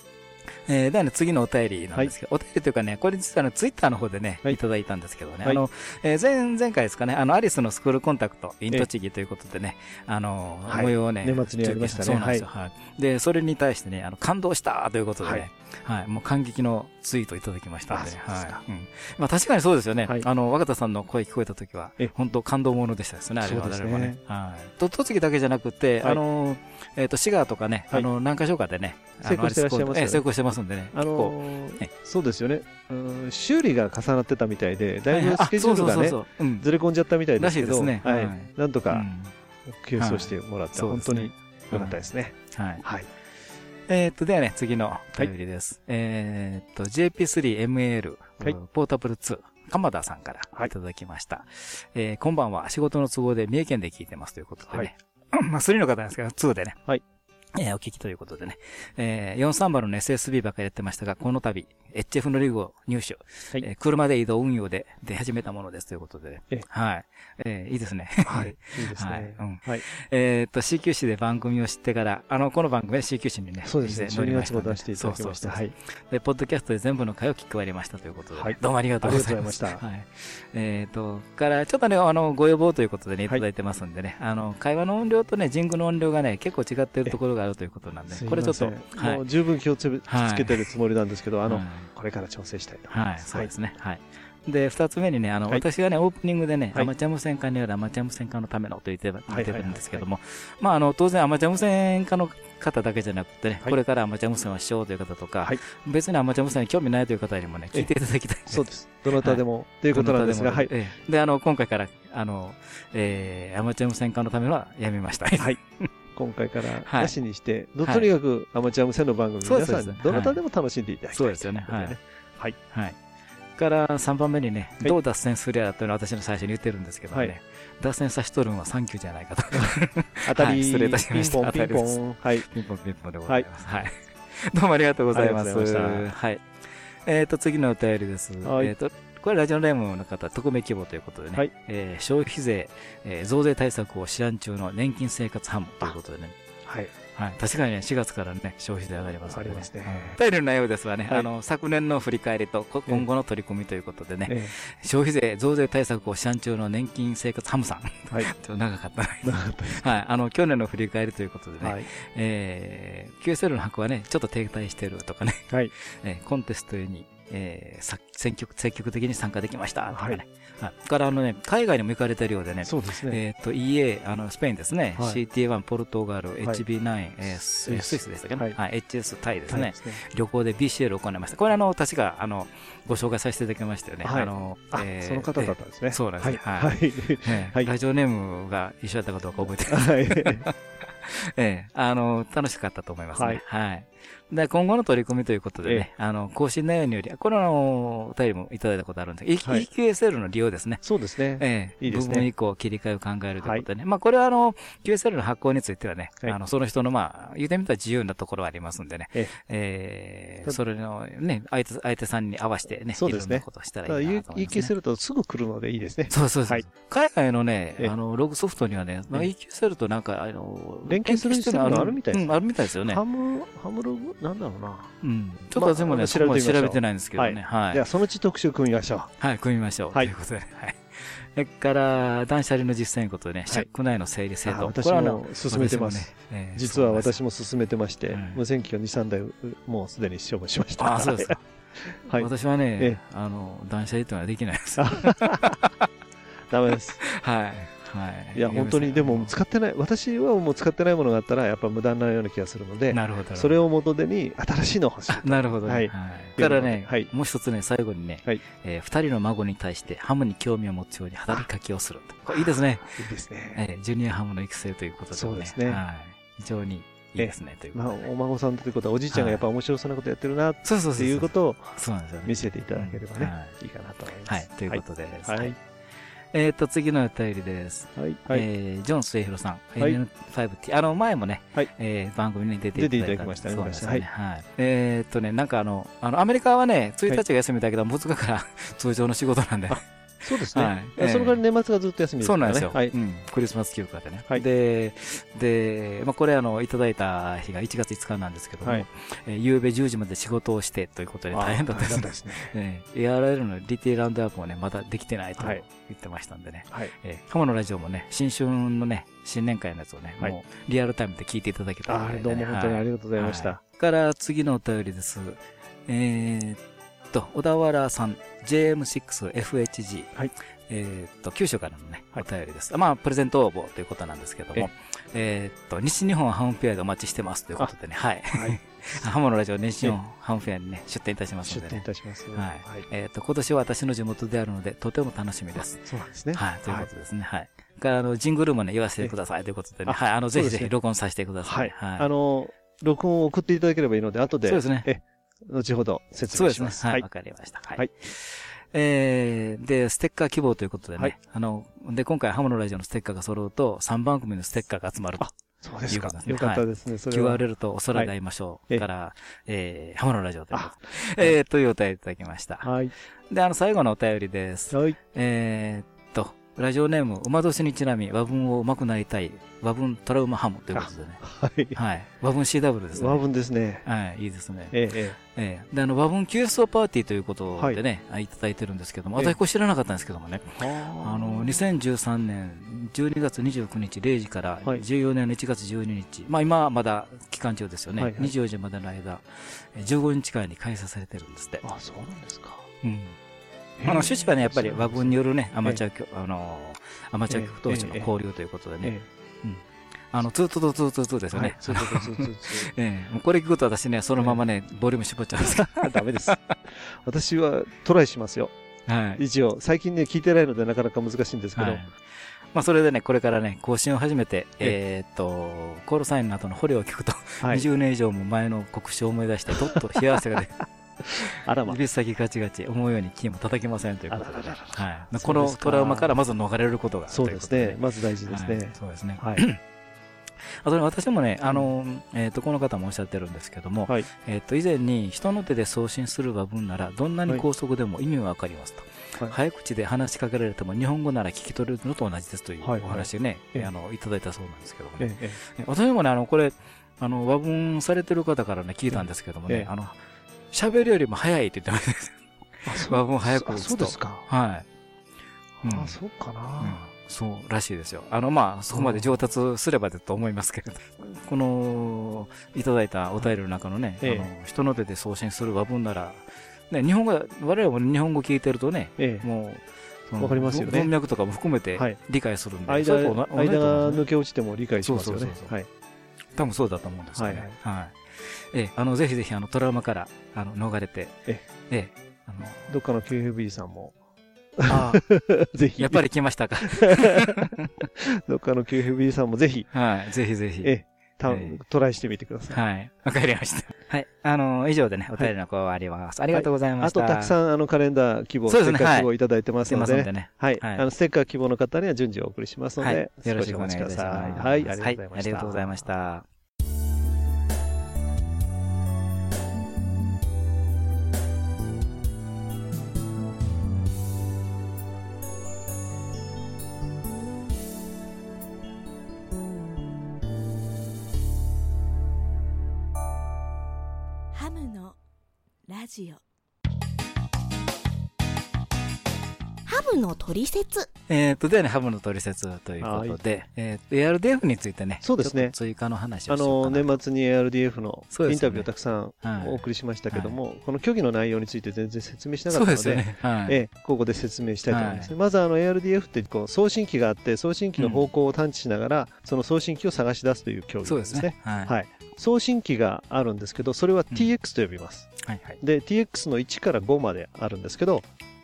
えー、ではね、次のお便りなんですけど、はい、お便りというかね、これ実はのツイッターの方でね、はい、いただいたんですけどね、はい、あの、えー、前、前回ですかね、あの、アリスのスクールコンタクト、イン栃木ということでね、あの、模様をね、年末にやりましたね。そうなんですよ。はい。で、それに対してね、あの、感動したということでね、はい、もう感激のツイートいただきましたんで、はい。うん。まあ確かにそうですよね。あの、若田さんの声聞こえた時は、本当感動ものでしたですね、あれは、ね、ね。はい。と、栃木だけじゃなくて、あの、えっと、滋賀とかね、あの、何か所かでね、成功してらっしゃいますね。成功してますんでね。あのそうですよね。修理が重なってたみたいで、だいぶスケジュールがね、ずれ込んじゃったみたいですけど、はい。なんとか、救出してもらって、本当に良かったですね。はい。はい。えっと、ではね、次のお便りです。えっと、JP3ML、ポータブル2。鎌田さんからいただきました。えこんばんは。仕事の都合で三重県で聞いてますということでね。まあ、3の方なんですけど、2でね。はい。えー、お聞きということでね。えー、430の SSB ばっかりやってましたが、この度、HF のリグを入手。はい、えー、車で移動運用で出始めたものですということで、ね。はい。えー、いいですね。はい。いいですね。はい。うん。はい。えっと、CQC で番組を知ってから、あの、この番組で CQC にね、そうですね。12月も出していただきました。はい。で、ポッドキャストで全部の回を聞き終わりましたということで、はい。どうもありがとうございました。はい。えっと、から、ちょっとね、あの、ご要望ということでね、いただいてますんでね、あの、会話の音量とね、ジングの音量がね、結構違っているところがあるということなんで、これちょっと、もう十分気をつけてるつもりなんですけど、あの、これから調整したいと思います。はい、そうですね。はい。で、二つ目にね、あの、私がね、オープニングでね、アマチュア無線化によるアマチュア無線化のためのと言って言ってるんですけども、まあ、あの、当然アマチュア無線化の方だけじゃなくてね、これからアマチュア無線をしようという方とか、別にアマチュア無線に興味ないという方にもね、聞いていただきたい。そうです。どなたでも、ということなんですが、はい。で、あの、今回から、あの、えー、アマチュア無線化のためのはやめました。はい。今回からなしにして、はい、とにかくアマチュア無線の番組、皆さん、どなたでも楽しんでいただきたい、そうですよね。はい。はい。はい。から3番目にね、どう脱線すりゃというのは私の最初に言ってるんですけどね、脱線さしとるのはサンキューじゃないかと。当たり、失礼いたしました。はい。ピンポン、ピンポンでございます。はい。どうもありがとうございます。はい。えっと、次のお便りです。えっと、これラジオネームの方、匿名希望ということでね、はい、えー、消費税、えー、増税対策を試案中の年金生活ハムということでね、はい。はい。確かにね、4月からね、消費税上がります、ね。ありますね。頼りの内容ですわね、あの、昨年の振り返りと今後の取り組みということでね、消費税増税対策を試案中の年金生活ハムさん。はい。ちょっと長かった。長かったはい。あの、去年の振り返りということでね、はい、えー、QSL の箱はね、ちょっと停滞してるとかね、はい。えー、コンテストに、えー、積極、積極的に参加できましたはいはい。からあのね、海外にも行かれてるようでね。そうですね。えっ、と、EA、あの、スペインですね。はい、CTA1 ポルトガル、HB9、えー、スイスでしたけど、はい、はい、HS タイですね。旅行で BCL を行いました。これあの、確か、あの、ご紹介させていただきましたよね。あの、えー、その方だったんですね。そうなんですね。はい。はい。ラジオネームが一緒だったかどうか覚えてます。はい。ええ、あの、楽しかったと思いますね。はい。で、今後の取り組みということでね、あの、更新内容により、これのお便りもいただいたことあるんですけど、EQSL の利用ですね。そうですね。ええ、いいですね。部分以降切り替えを考えるということでね。まあ、これはあの、QSL の発行についてはね、あの、その人のまあ、言うてみたら自由なところはありますんでね。ええ、それのね、相手、相手さんに合わせてね、そうですね。ことしたらいいなと思います、EQSL とすぐ来るのでいいですね。そうそうそう。海外のね、あの、ログソフトにはね、EQSL となんか、あの、連携する必要があるみたいです。あるみたいですよね。ハム、ハムロなんだろうな。うん。ちょっと私もね、調べて調べてないんですけどね。はい。じゃあ、そのうち特集組みましょう。はい、組みましょう。はい。ということで、はい。それから、断捨離の実践ことでね、シャック内の整理制度。私も進めてます。実は私も進めてまして、無線機が2、3台、もうすでに処分しました。あ、そうですか。はい。私はね、あの、断捨離というのはできないです。ダメです。はい。はい。いや、本当に、でも使ってない、私はもう使ってないものがあったら、やっぱ無駄なような気がするので、なるほど。それを元手に、新しいの欲しい。なるほど。はい。だからね、はい、もう一つね、最後にね、はいえー、二人の孫に対してハムに興味を持つように働きかけをすると。いいですね。いいですね。えー、ジュニアハムの育成ということで、ね、そうですね。はい。非常にいいですね。というまあ、お孫さんということは、おじいちゃんがやっぱ面白そうなことやってるな、っていうことを、そうなんですよ。見せていただければね、いいかなと思います。はい。ということで、はい。えっ、と、次のお便りです。はい。えー、ジョン・スエヒロさん。はい。N5T。あの、前もね、はい。えー、番組に出ていただいた。出ていただきましたね。そうですね。はい。はい。えっとね、なんかあの、あの、アメリカはね、1日が休みだけど、もう2日から 通常の仕事なんで。そうですね。はい、その代わり年末がずっと休みですそうなんですよ。はい。うん。クリスマス休暇でね。はい。で、で、まあ、これあの、いただいた日が1月5日なんですけども、はい、えー、夕べ10時まで仕事をしてということで大変だったですね。ええ、ARL のディテールラウンドアップもね、まだできてないと言ってましたんでね。はい。えー、鴨のラジオもね、新春のね、新年会のやつをね、はい、もうリアルタイムで聞いていただけたら、ね、あどうも本当にありがとうございました。はい、から次のお便りです。えー、っと、小田原さん、JM6FHG。はい。えっと、九州からのね、お便りです。まあ、プレゼント応募ということなんですけども、えっと、西日本ハムフェアでお待ちしてますということでね、はい。はい。ハモのラジオ西日本ハムフェアにね、出展いたしますので、出展いたします。はい。えっと、今年は私の地元であるので、とても楽しみです。そうなんですね。はい。ということですね。はい。あの、ジングルもね、言わせてくださいということでね、はい。あの、ぜひぜひ録音させてください。はい。あの、録音を送っていただければいいので、後で。そうですね。え、後ほど説明します。そうですね。はい。わかりました。はい。えー、で、ステッカー希望ということでね、はい、あの、で、今回ハムのラジオのステッカーが揃うと、3番組のステッカーが集まると。そうですか。よかったですね、それは。QRL とお空で会いましょう。から、えー、ハムのラジオという。えー、というお便りいただきました。はい。で、あの、最後のお便りです。はい。えー、ラジオネーム、馬年にちなみ、和文を上手くなりたい、和文トラウマハムということでね。はい。はい。和文 CW ですね。和文ですね。はい、いいですね。ええ、ええ。で、あの、和文 QSO パーティーということでね、はい、いただいてるんですけども、私これ知らなかったんですけどもね。あの、2013年12月29日0時から14年の1月12日、まあ今はまだ期間中ですよね。24時までの間、15日間に開催されてるんですって。あ、そうなんですか。うん。あの、趣旨はね、やっぱり和文によるね、アマチュア、あの、アマチュア局同士の交流ということでね。うん。あの、ツートとツートツーですよね。ツートとツートツー。ええ。これ聞くと私ね、そのままね、ボリューム絞っちゃうんです ダメです。私はトライしますよ。はい。一応、最近ね、聞いてないのでなかなか難しいんですけど。まあ、それでね、これからね、更新を始めて、えっと、コールサインの後の捕虜を聞くと、20年以上も前の国史を思い出して、どっと冷や汗が出る。あらま。指先ガチガチ、思うようにキーも叩けませんということで、はい。このトラウマからまず逃れることが。そうですね。まず大事ですね。そうですね。はい。あと私もね、あの、えっ、と、この方もおっしゃってるんですけども、はい、えっ、と、以前に人の手で送信する和文なら、どんなに高速でも意味はわかりますと。はい、早口で話しかけられても日本語なら聞き取れるのと同じですというお話でね、あの、いただいたそうなんですけどもね。ええ、私もね、あの、これ、あの、和文されてる方からね、聞いたんですけどもね、あの、喋るよりも早いって言ってました。和文早く打つと。そうですか。はい。あ、そうかな。そうらしいですよ。あの、まあ、そこまで上達すればだと思いますけれど、この、いただいたお便りの中のね、あの、人の手で送信する和文なら、ね、日本語、我々も日本語聞いてるとね、もう、わかりますよね。文脈とかも含めて理解するんで、間、間抜け落ちても理解しますよね。はい。多分そうだと思うんですね。はい。はい。えあの、ぜひぜひ、あの、トラウマから、あの、逃れて、ええ、あの、どっかの KFB さんも、ああ、ぜひ。やっぱり来ましたか。どっかの KFB さんもぜひ。はい、ぜひぜひ。えた、トライしてみてください。はい。わかりました。はい。あの、以上でね、お便りの子終わります。ありがとうございました。あと、たくさん、あの、カレンダー希望、ステッカー希望いただいてますので、ね。はい。あの、ステッカー希望の方には順次お送りしますので、よろしくお願いします。はい。ありがとうございました。ありがとうございました。ラジオハムの取説えっ、と、ではね、ハムの取説ということで、えっ、と、ARDF についてね、そうですね。追加の話をあの、年末に ARDF のインタビューをたくさんお送りしましたけども、この虚偽の内容について全然説明しなかったので、ねえここで説明したいと思います。まず、あの、ARDF って、こう、送信機があって、送信機の方向を探知しながら、その送信機を探し出すという競技ですね。はい。送信機があるんですけど、それは TX と呼びます。はいはい。で、TX の1から5まであるんですけど、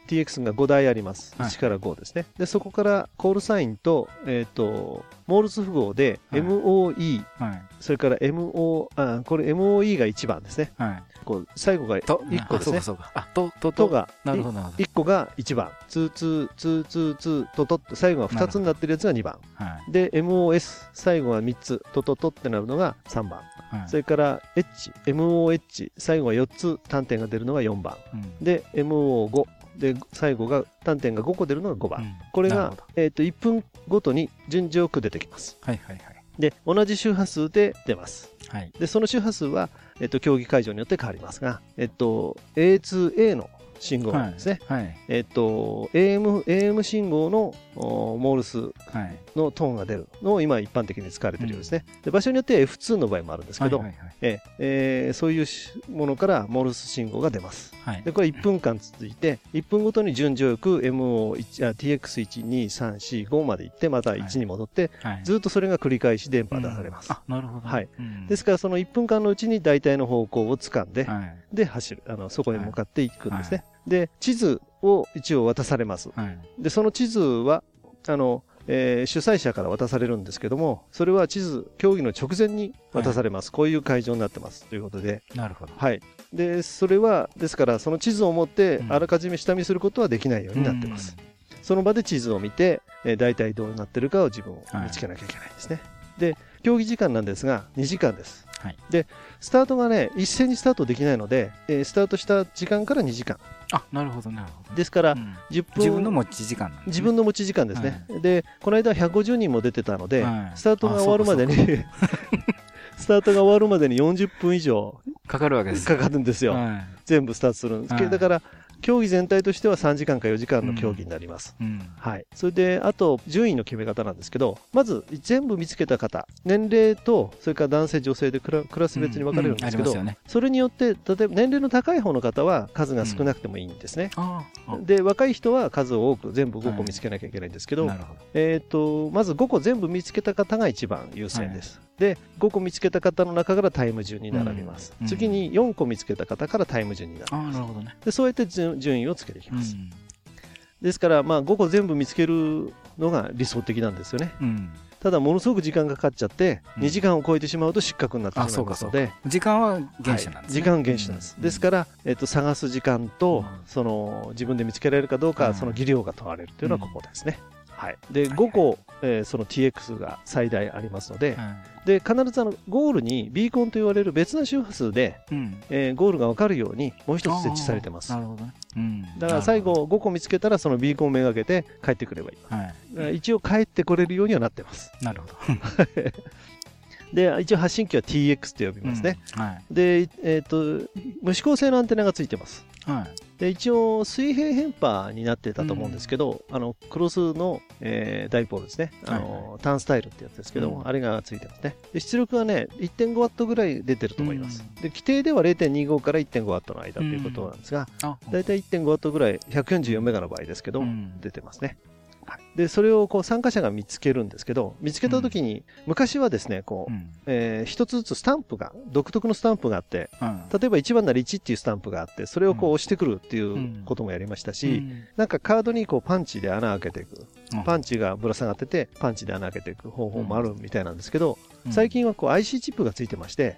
TX が5台あります。1から5ですね。で、そこからコールサインと、えっ、ー、と、モールス符号で MOE、はい、それから MO、あ、これ MOE が1番ですね。はい。こう最後が1個ですね。そうかあ、と、と、とが、なるほど。1個が1番。ツーツー、ツーツーツー、ととって、最後が2つになってるやつが2番。はい。で、MOS、最後が3つ、とととってなるのが3番。はい、それから H、MOH、最後は4つ短点が出るのが4番。うん、で、MO5、で、最後が、単点が5個出るのが5番。うん、これが、えっ、ー、と、1分ごとに順序よく出てきます。はいはいはい。で、同じ周波数で出ます。はい。で、その周波数は、えっ、ー、と、競技会場によって変わりますが、えっ、ー、と、A2A の信号なんですね。はい、えっ、と、AM、AM 信号のモールスのトーンが出るのを今一般的に使われているようですね。で場所によっては F2 の場合もあるんですけど、ええそういうものからモールス信号が出ます。はい、でこれ1分間続いて、1分ごとに順序よく MO1、TX1、2、3、4、5まで行って、また1に戻って、はい、ずっとそれが繰り返し電波出されます。なるほど。はい。うん、ですからその1分間のうちに大体の方向を掴んで、はい、で走る。あの、そこに向かっていくんですね。で、地図を一応渡されます。はい、で、その地図は、あの、えー、主催者から渡されるんですけども、それは地図、競技の直前に渡されます。はい、こういう会場になってます。ということで。なるほど。はい。で、それは、ですから、その地図を持って、あらかじめ下見することはできないようになってます。うん、その場で地図を見て、えー、大体どうなってるかを自分を見つけなきゃいけないんですね。はい、で、競技時間なんですが、2時間です。はい、で、スタートがね、一斉にスタートできないので、えー、スタートした時間から2時間。あ、なるほど、なるほど。ですから、うん、10分。自分の持ち時間、ね、自分の持ち時間ですね。はい、で、この間150人も出てたので、はい、スタートが終わるまでに スタートが終わるまでに40分以上かかるわけです。かかるんですよ。はい、全部スタートするんですけど、だから、競技全体としては3時間か4時間の競技になります。うんうん、はい。それで、あと、順位の決め方なんですけど、まず、全部見つけた方、年齢と、それから男性、女性でクラス別に分かれるんですけど、うんね、それによって、例えば年齢の高い方の方は数が少なくてもいいんですね。で、若い人は数を多く全部5個見つけなきゃいけないんですけど、はい、えっ、ー、と、まず5個全部見つけた方が一番優先です。はいで、5個見つけた方の中からタイム順に並びます。うん、次に4個見つけた方からタイム順に並びます。なるほどね。で、そうやって順位をつけていきます。うん、ですから、まあ、5個全部見つけるのが理想的なんですよね。うん。ただものすごく時間がかかっちゃって、うん、2時間を超えてしまうと失格になってしまいますので。時間は原資なんです、時間は原資なんです、うん、ですから、えっと、探す時間と、うん、その自分で見つけられるかどうか、その技量が問われるというのはここですね、はい、で5個、えー、その TX が最大ありますので、はい、で必ずあのゴールにビーコンと言われる別な周波数で、うん、えー、ゴールが分かるようにもう一つ設置されてます。なるほどね、うん、だから最後5個見つけたらそのビーコンをめがけて帰ってくればいい、はい、一応帰ってこれるようにはなってます。なるほど。で、一応発信機は TX と呼びますね。うん。はい、で、えっ、ー、と、無指向性のアンテナがついてます。はい、で一応、水平変波になってたと思うんですけど、うん、あのクロスの、えー、ダイポールですね、あの、はい、ターンスタイルってやつですけども、うん、あれがついてますね。で出力はね、1.5ワットぐらい出てると思います。うん、で規定では0.25から1.5ワットの間ということなんですが、だいたい1.5ワットぐらい、144メガの場合ですけど、出てますね。で、それをこう参加者が見つけるんですけど、見つけたときに、昔はですね、こう、え一つずつスタンプが、独特のスタンプがあって、例えば1番なら1っていうスタンプがあって、それをこう押してくるっていうこともやりましたし、なんかカードにこうパンチで穴開けていく。パンチがぶら下がってて、パンチで穴開けていく方法もあるみたいなんですけど、最近はこう IC チップがついてまして、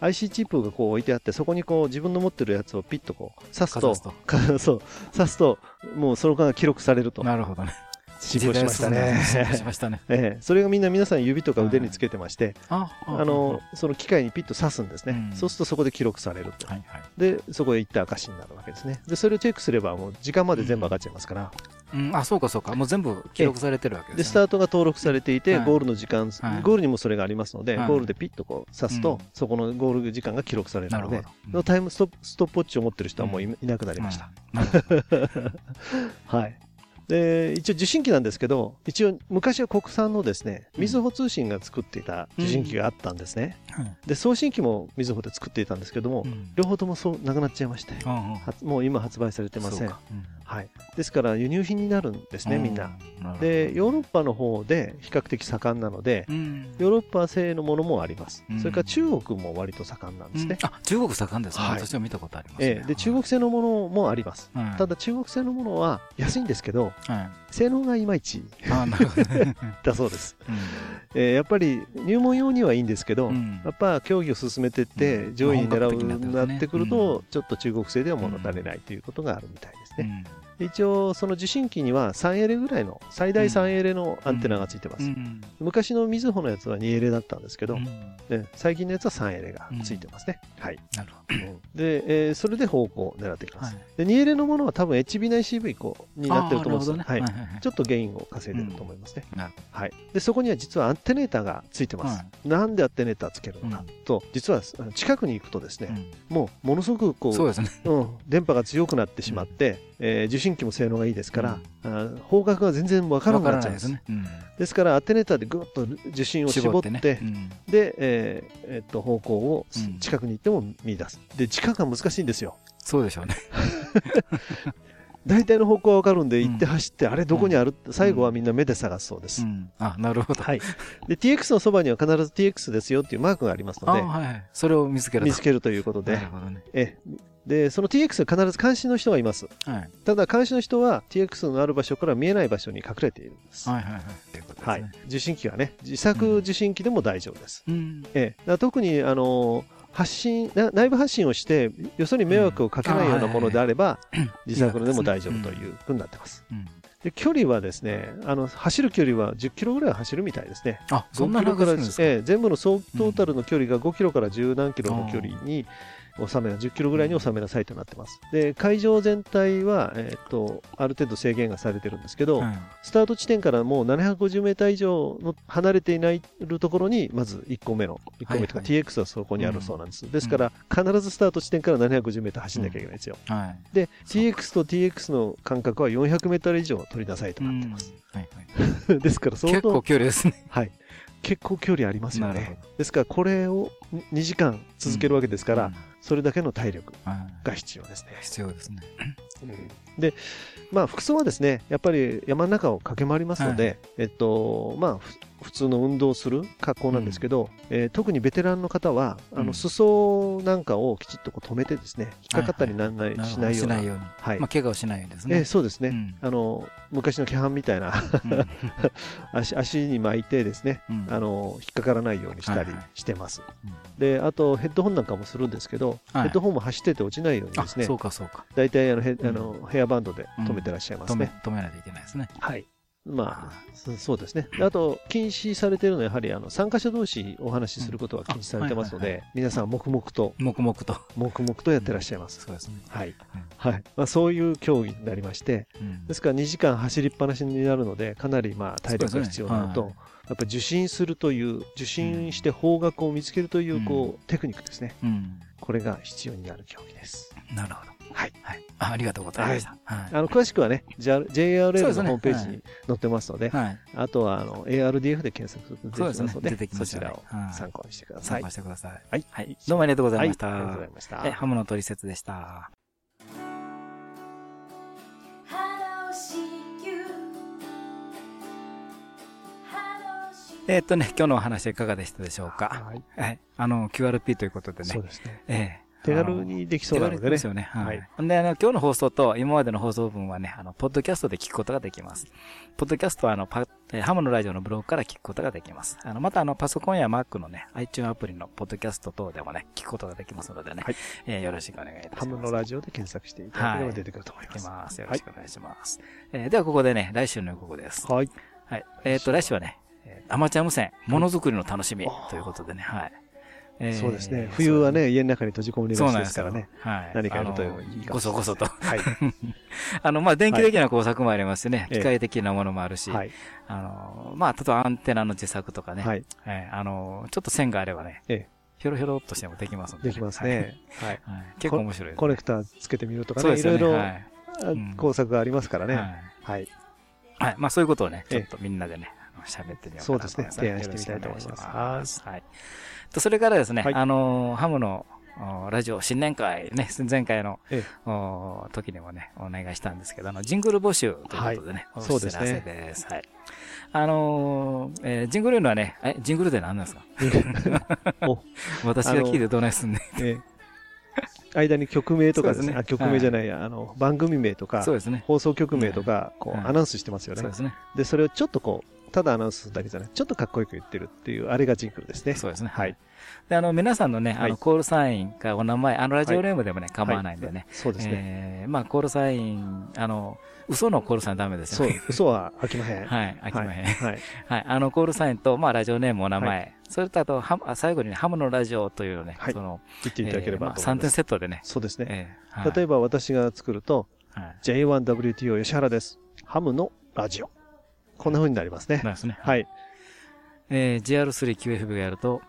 IC チップがこう置いてあって、そこにこう自分の持ってるやつをピッとこう刺すと、そう、刺すと、もうその間が記録されると。なるほどね。進歩しましたね。しましたね。ええ、それがみんな皆さん指とか腕につけてまして、あの、その機械にピッと刺すんですね。そうするとそこで記録されると。で、そこへ行った証になるわけですね。で、それをチェックすればもう時間まで全部上がっちゃいますから。うん、あ、そうかそうか。もう全部記録されてるわけです、ね、で、スタートが登録されていて、はい、ゴールの時間、はい、ゴールにもそれがありますので、はい、ゴールでピッとこう刺すと、うん、そこのゴール時間が記録されるので、のタイムストップストップウォッチを持ってる人はもうい,、なくなりました。はい。で、一応受信機なんですけど、一応昔は国産のですね、みずほ通信が作っていた受信機があったんですね。うん、で、送信機もみずほで作っていたんですけども、うん、両方ともそうなくなっちゃいまして、うん、もう今発売されてません。はい。ですから輸入品になるんですね、みんな。で、ヨーロッパの方で比較的盛んなので、ヨーロッパ製のものもあります。それから中国も割と盛んなんですね。あ、中国盛んですね。はい、私は見たことあります、ね、ええ。で、中国製のものもあります。ただ中国製のものは安いんですけど、性能がいまいち だそうです。えやっぱり入門用にはいいんですけど、やっぱ競技を進めていって上位に狙うなってくると、ちょっと中国製では物足りないということがあるみたいですね。一応その受信機には3エレぐらいの最大3エレのアンテナがついてます、うん、昔のみずほのやつは2エレだったんですけど、うん、最近のやつは3エレがついてますね、うん、はい。なるほど、で、えー、それで方向を狙っていきます、はい、で2エレのものは多分 HB 内 CV こうになってると思うんです、ね、はい、ちょっとゲインを稼いでると思いますね、はい、でそこには実はアンテネーターがついてます、はい、なんでアンテネーターつけるのかと、実は近くに行くとですね、もうものすごくこうそうですね、うん、電波が強くなってしまって、えー、受信機も性能がいいですから、うん、方角が全然わからなくなっちゃうんです。ですねうん、ですから、アテネーターでぐっと受信を絞って、ねうん、で、えーえー、っと方向を近くに行っても見出す。で、時間が難しいんですよ。そうでしょうね。大体の方向は分かるんで、行って走って、あれどこにある？って、最後はみんな目で探すそうです。あ、なるほど。はい。で、TX のそばには必ず TX ですよっていうマークがありますので、はい。それを見つける見つけるということで、なるほどね。え、で、その TX は必ず監視の人がいます。はい、ただ、監視の人は TX のある場所から見えない場所に隠れているんです。はいはいはい。はい。受信機はね、自作受信機でも大丈夫です。うん、ええ、特に、あのー発信内部発信をしてよそに迷惑をかけないようなものであれば、自作のでも大丈夫というふうになってます。で距離はですねあの走る距離は10キロぐらい走るみたいですね。あそんな長いですか、えー、全部の総トータルの距離が5キロから10何キロの距離に収めな、10キロぐらいに収めなさいとなってます。で、会場全体は、えっ、と、ある程度制限がされてるんですけど、スタート地点からもう750メーター以上の離れていないところに、まず1個目の、1個目とか、TX はそこにあるそうなんです。ですから、必ずスタート地点から750メーター走んなきゃいけないんですよ。で、TX と TX の間隔は400メーター以上取りなさいとなってます。はいはい、ですから相当。結構距離ですね。はい。結構距離ありますよね。ですから、これを2時間続けるわけですから、それだけの体力が必要ですね。必要ですね。で、まあ、服装はですね、やっぱり山の中を駆け回りますので、はい、えっと、まあ、普通の運動する格好なんですけど、うん、えー、特にベテランの方は、あの裾なんかをきちっとこう止めてですね、引っかかったりなんない、しないような。ように。はい。まあ、怪我をしないようにですね。えー、そうですね。うん、あの、昔の規範みたいな 足、足に巻いてですね、うん、あの、引っかからないようにしたりしてます。はいはい、で、あとヘッドホンなんかもするんですけど、はい、ヘッドホンも走ってて落ちないようにですね、そうかそうか。大体あのヘ,、あのヘアバンドで止めてらっしゃいますね。止めないといけないですね。はい。まあ、そうですね。あと、禁止されているのは、やはり、あの、参加者同士お話しすることは禁止されてますので、皆さん、黙々と、黙々と、黙々とやってらっしゃいます。そうですね。はい。はい。まあ、そういう競技になりまして、ですから、2時間走りっぱなしになるので、かなり、まあ、体力が必要なのと、やっぱり受信するという、受信して方角を見つけるという、こう、テクニックですね。これが必要になる競技です。なるほど。はい。はい。ありがとうございました。はい。あの、詳しくはね、JRL のホームページに載ってますので、はい。あとは、あの、ARDF で検索すると出てきますので、出てきますそちらを参考にしてください。参考してください。はい。はい。どうもありがとうございました。ありがとうございました。え、ハムの取説でした。えっとね、今日のお話いかがでしたでしょうか。はい。はい。あの、QRP ということでね。そうですね。ええ手軽にできそうなのでね。ですよね。はい。で、あの、今日の放送と今までの放送分はね、あの、ポッドキャストで聞くことができます。ポッドキャストは、あの、パ、えハムのラジオのブログから聞くことができます。あの、また、あの、パソコンや Mac のね、iTunes アプリのポッドキャスト等でもね、聞くことができますのでね。はい。えー、よろしくお願いいたします。ハムのラジオで検索していただければ出てくると思います。はい、ます。よろしくお願いします。はい、えー、では、ここでね、来週の予告です。はい。はい。えっ、ー、と、来週はね、アマチュア無線、ものづくりの楽しみということでね、はい。えー、そうですね。冬はね、家の中に閉じこもりがちですからね。はい。何かやるといいかごそごそと。はい。あの、まあ、電気的な工作もありますしね、機械的なものもあるし、はい。あの、まあ、例えばアンテナの自作とかね。はい。えあの、ちょっと線があればね。ええ。ひょろひょろっとしてもできますで、できますね。はい。結構面白い。コネクタつけてみるとかね。いろいろ工作がありますからね。はい。はい。まあ、そういうことをね、ちょっとみんなでね、喋ってみようかなそうですね。提案してみたいと思います。はい。と、それからですね、はい、あの、ハムのラジオ新年会ね、前回の、ええ、時にもね、お願いしたんですけど、あの、ジングル募集ということでね、はい、そうですね。です。はい。あのー、えー、ジングルいうのはね、え、ジングルって何なんですか？私が聞いてどないすんねん。え間に曲名とかですね、あ曲名じゃないや、あの、番組名とか、そうですね。放送局名とか、こう、アナウンスしてますよね。そうですね。で、それをちょっとこう、ただアナウンスするだけじゃない、ちょっとかっこよく言ってるっていう、あれがジングルですね。そうですね。はい。で、あの、皆さんのね、あの、コールサインかお名前、あの、ラジオネームでもね、構わないんでね。そうですね。えー、まあ、コールサイン、あの、嘘のコールサインダメですよね。そう、嘘は飽きまへん。はい、飽きまへん。はい。はい。あの、コールサインと、まあ、ラジオネーム、お名前。それとあと、は、最後にハムのラジオというね、その、言っていただければと3点セットでね。そうですね。例えば私が作ると、J1WTO 吉原です。ハムのラジオ。こんな風になりますね。なりますね。はい。えー、JR3QFB がやると、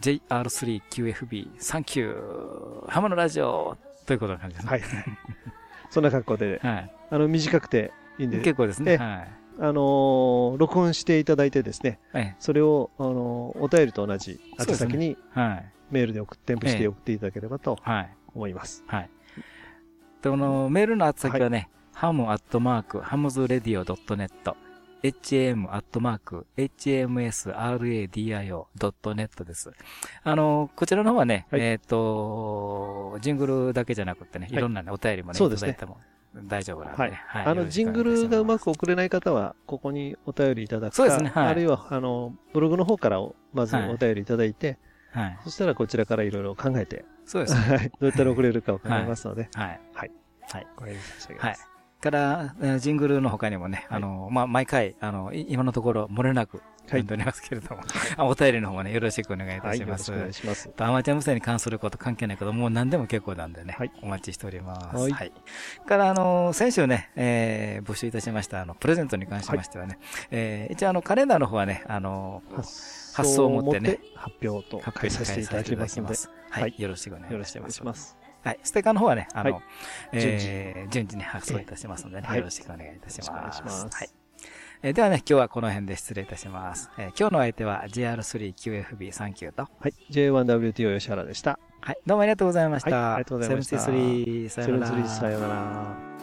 JR3QFB、サンキュー、ハムのラジオということな感じですね。はい。そんな格好で、はい。あの、短くていいんで。結構ですね。はい。あのー、録音していただいてですね、はい、それを、あのー、お便りと同じ宛先に、はい、メールで送って、添付して送っていただければと思います。はい。で、このメールの宛先はね、ハムアットマーク、ハムズレディオ .net、ham.hmsradio.net です。あの、こちらの方はね、はい、えっ、ー、と、ジングルだけじゃなくてね、いろんなね、お便りもね、そうですね。いただいても大丈夫なんで、ね、はい。はい、あの、ジングルがうまく送れない方は、ここにお便りいただくか、そうですね。はい、あるいは、あの、ブログの方からまずお便りいただいて、はい。そしたらこちらからいろいろ考えて、そうですね。はい。どうやったら送れるかを考えますので、はい。はい。はい。ご連絡差し上げます。はい。から、ジングルの他にもね、あの、まあ、毎回、あの、今のところ漏れなく、はい。おりますけれども、お便りの方もね、よろしくお願いいたします。はい、よろしくお願いします。アマチュア無線に関すること関係ないけど、もう何でも結構なんでね、はい、お待ちしております。はい。はい、から、あの、先週ね、えー、募集いたしました、あの、プレゼントに関しましてはね、はい、えー、一応あの、カレンダーの方はね、あの、発送を持ってね、発表と書いさせていただきますので、はい、よろしくお願いします。します。はい。ステッカーの方はね、あの、はい、えー、順次ね、発送いたしますのでね、よろしくお願いいたします。お願いします。はい。えー、ではね、今日はこの辺で失礼いたします。えー、今日の相手は JR3QFB39 と、はい。J1WTO 吉原でした。はい。どうもありがとうございました。はい、ありがとうございました。73、さよなら。73、さよなら。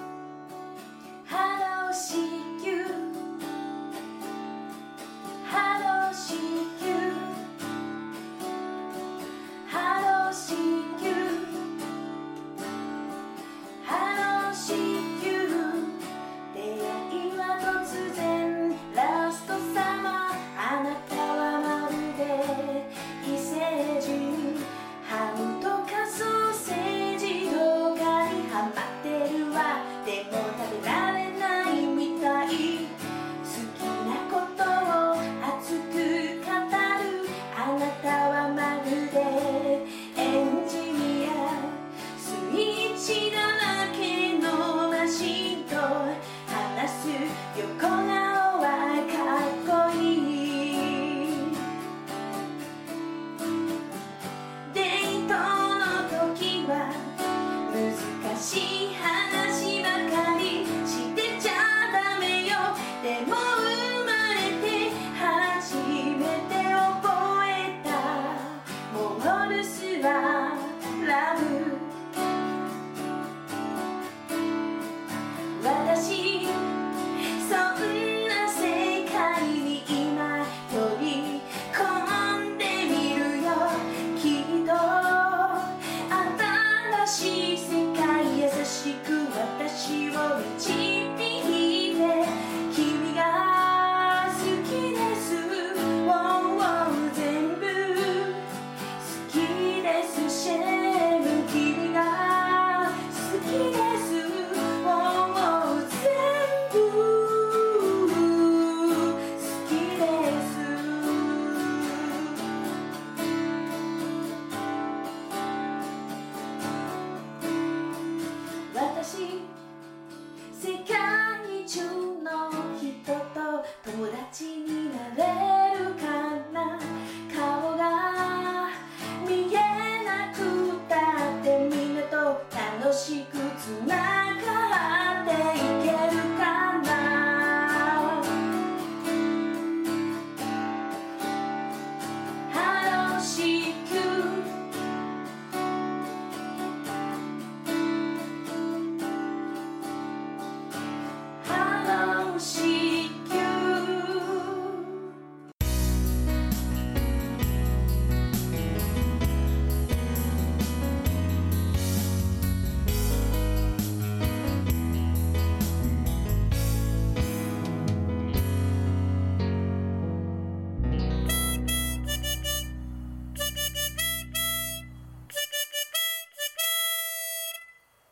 私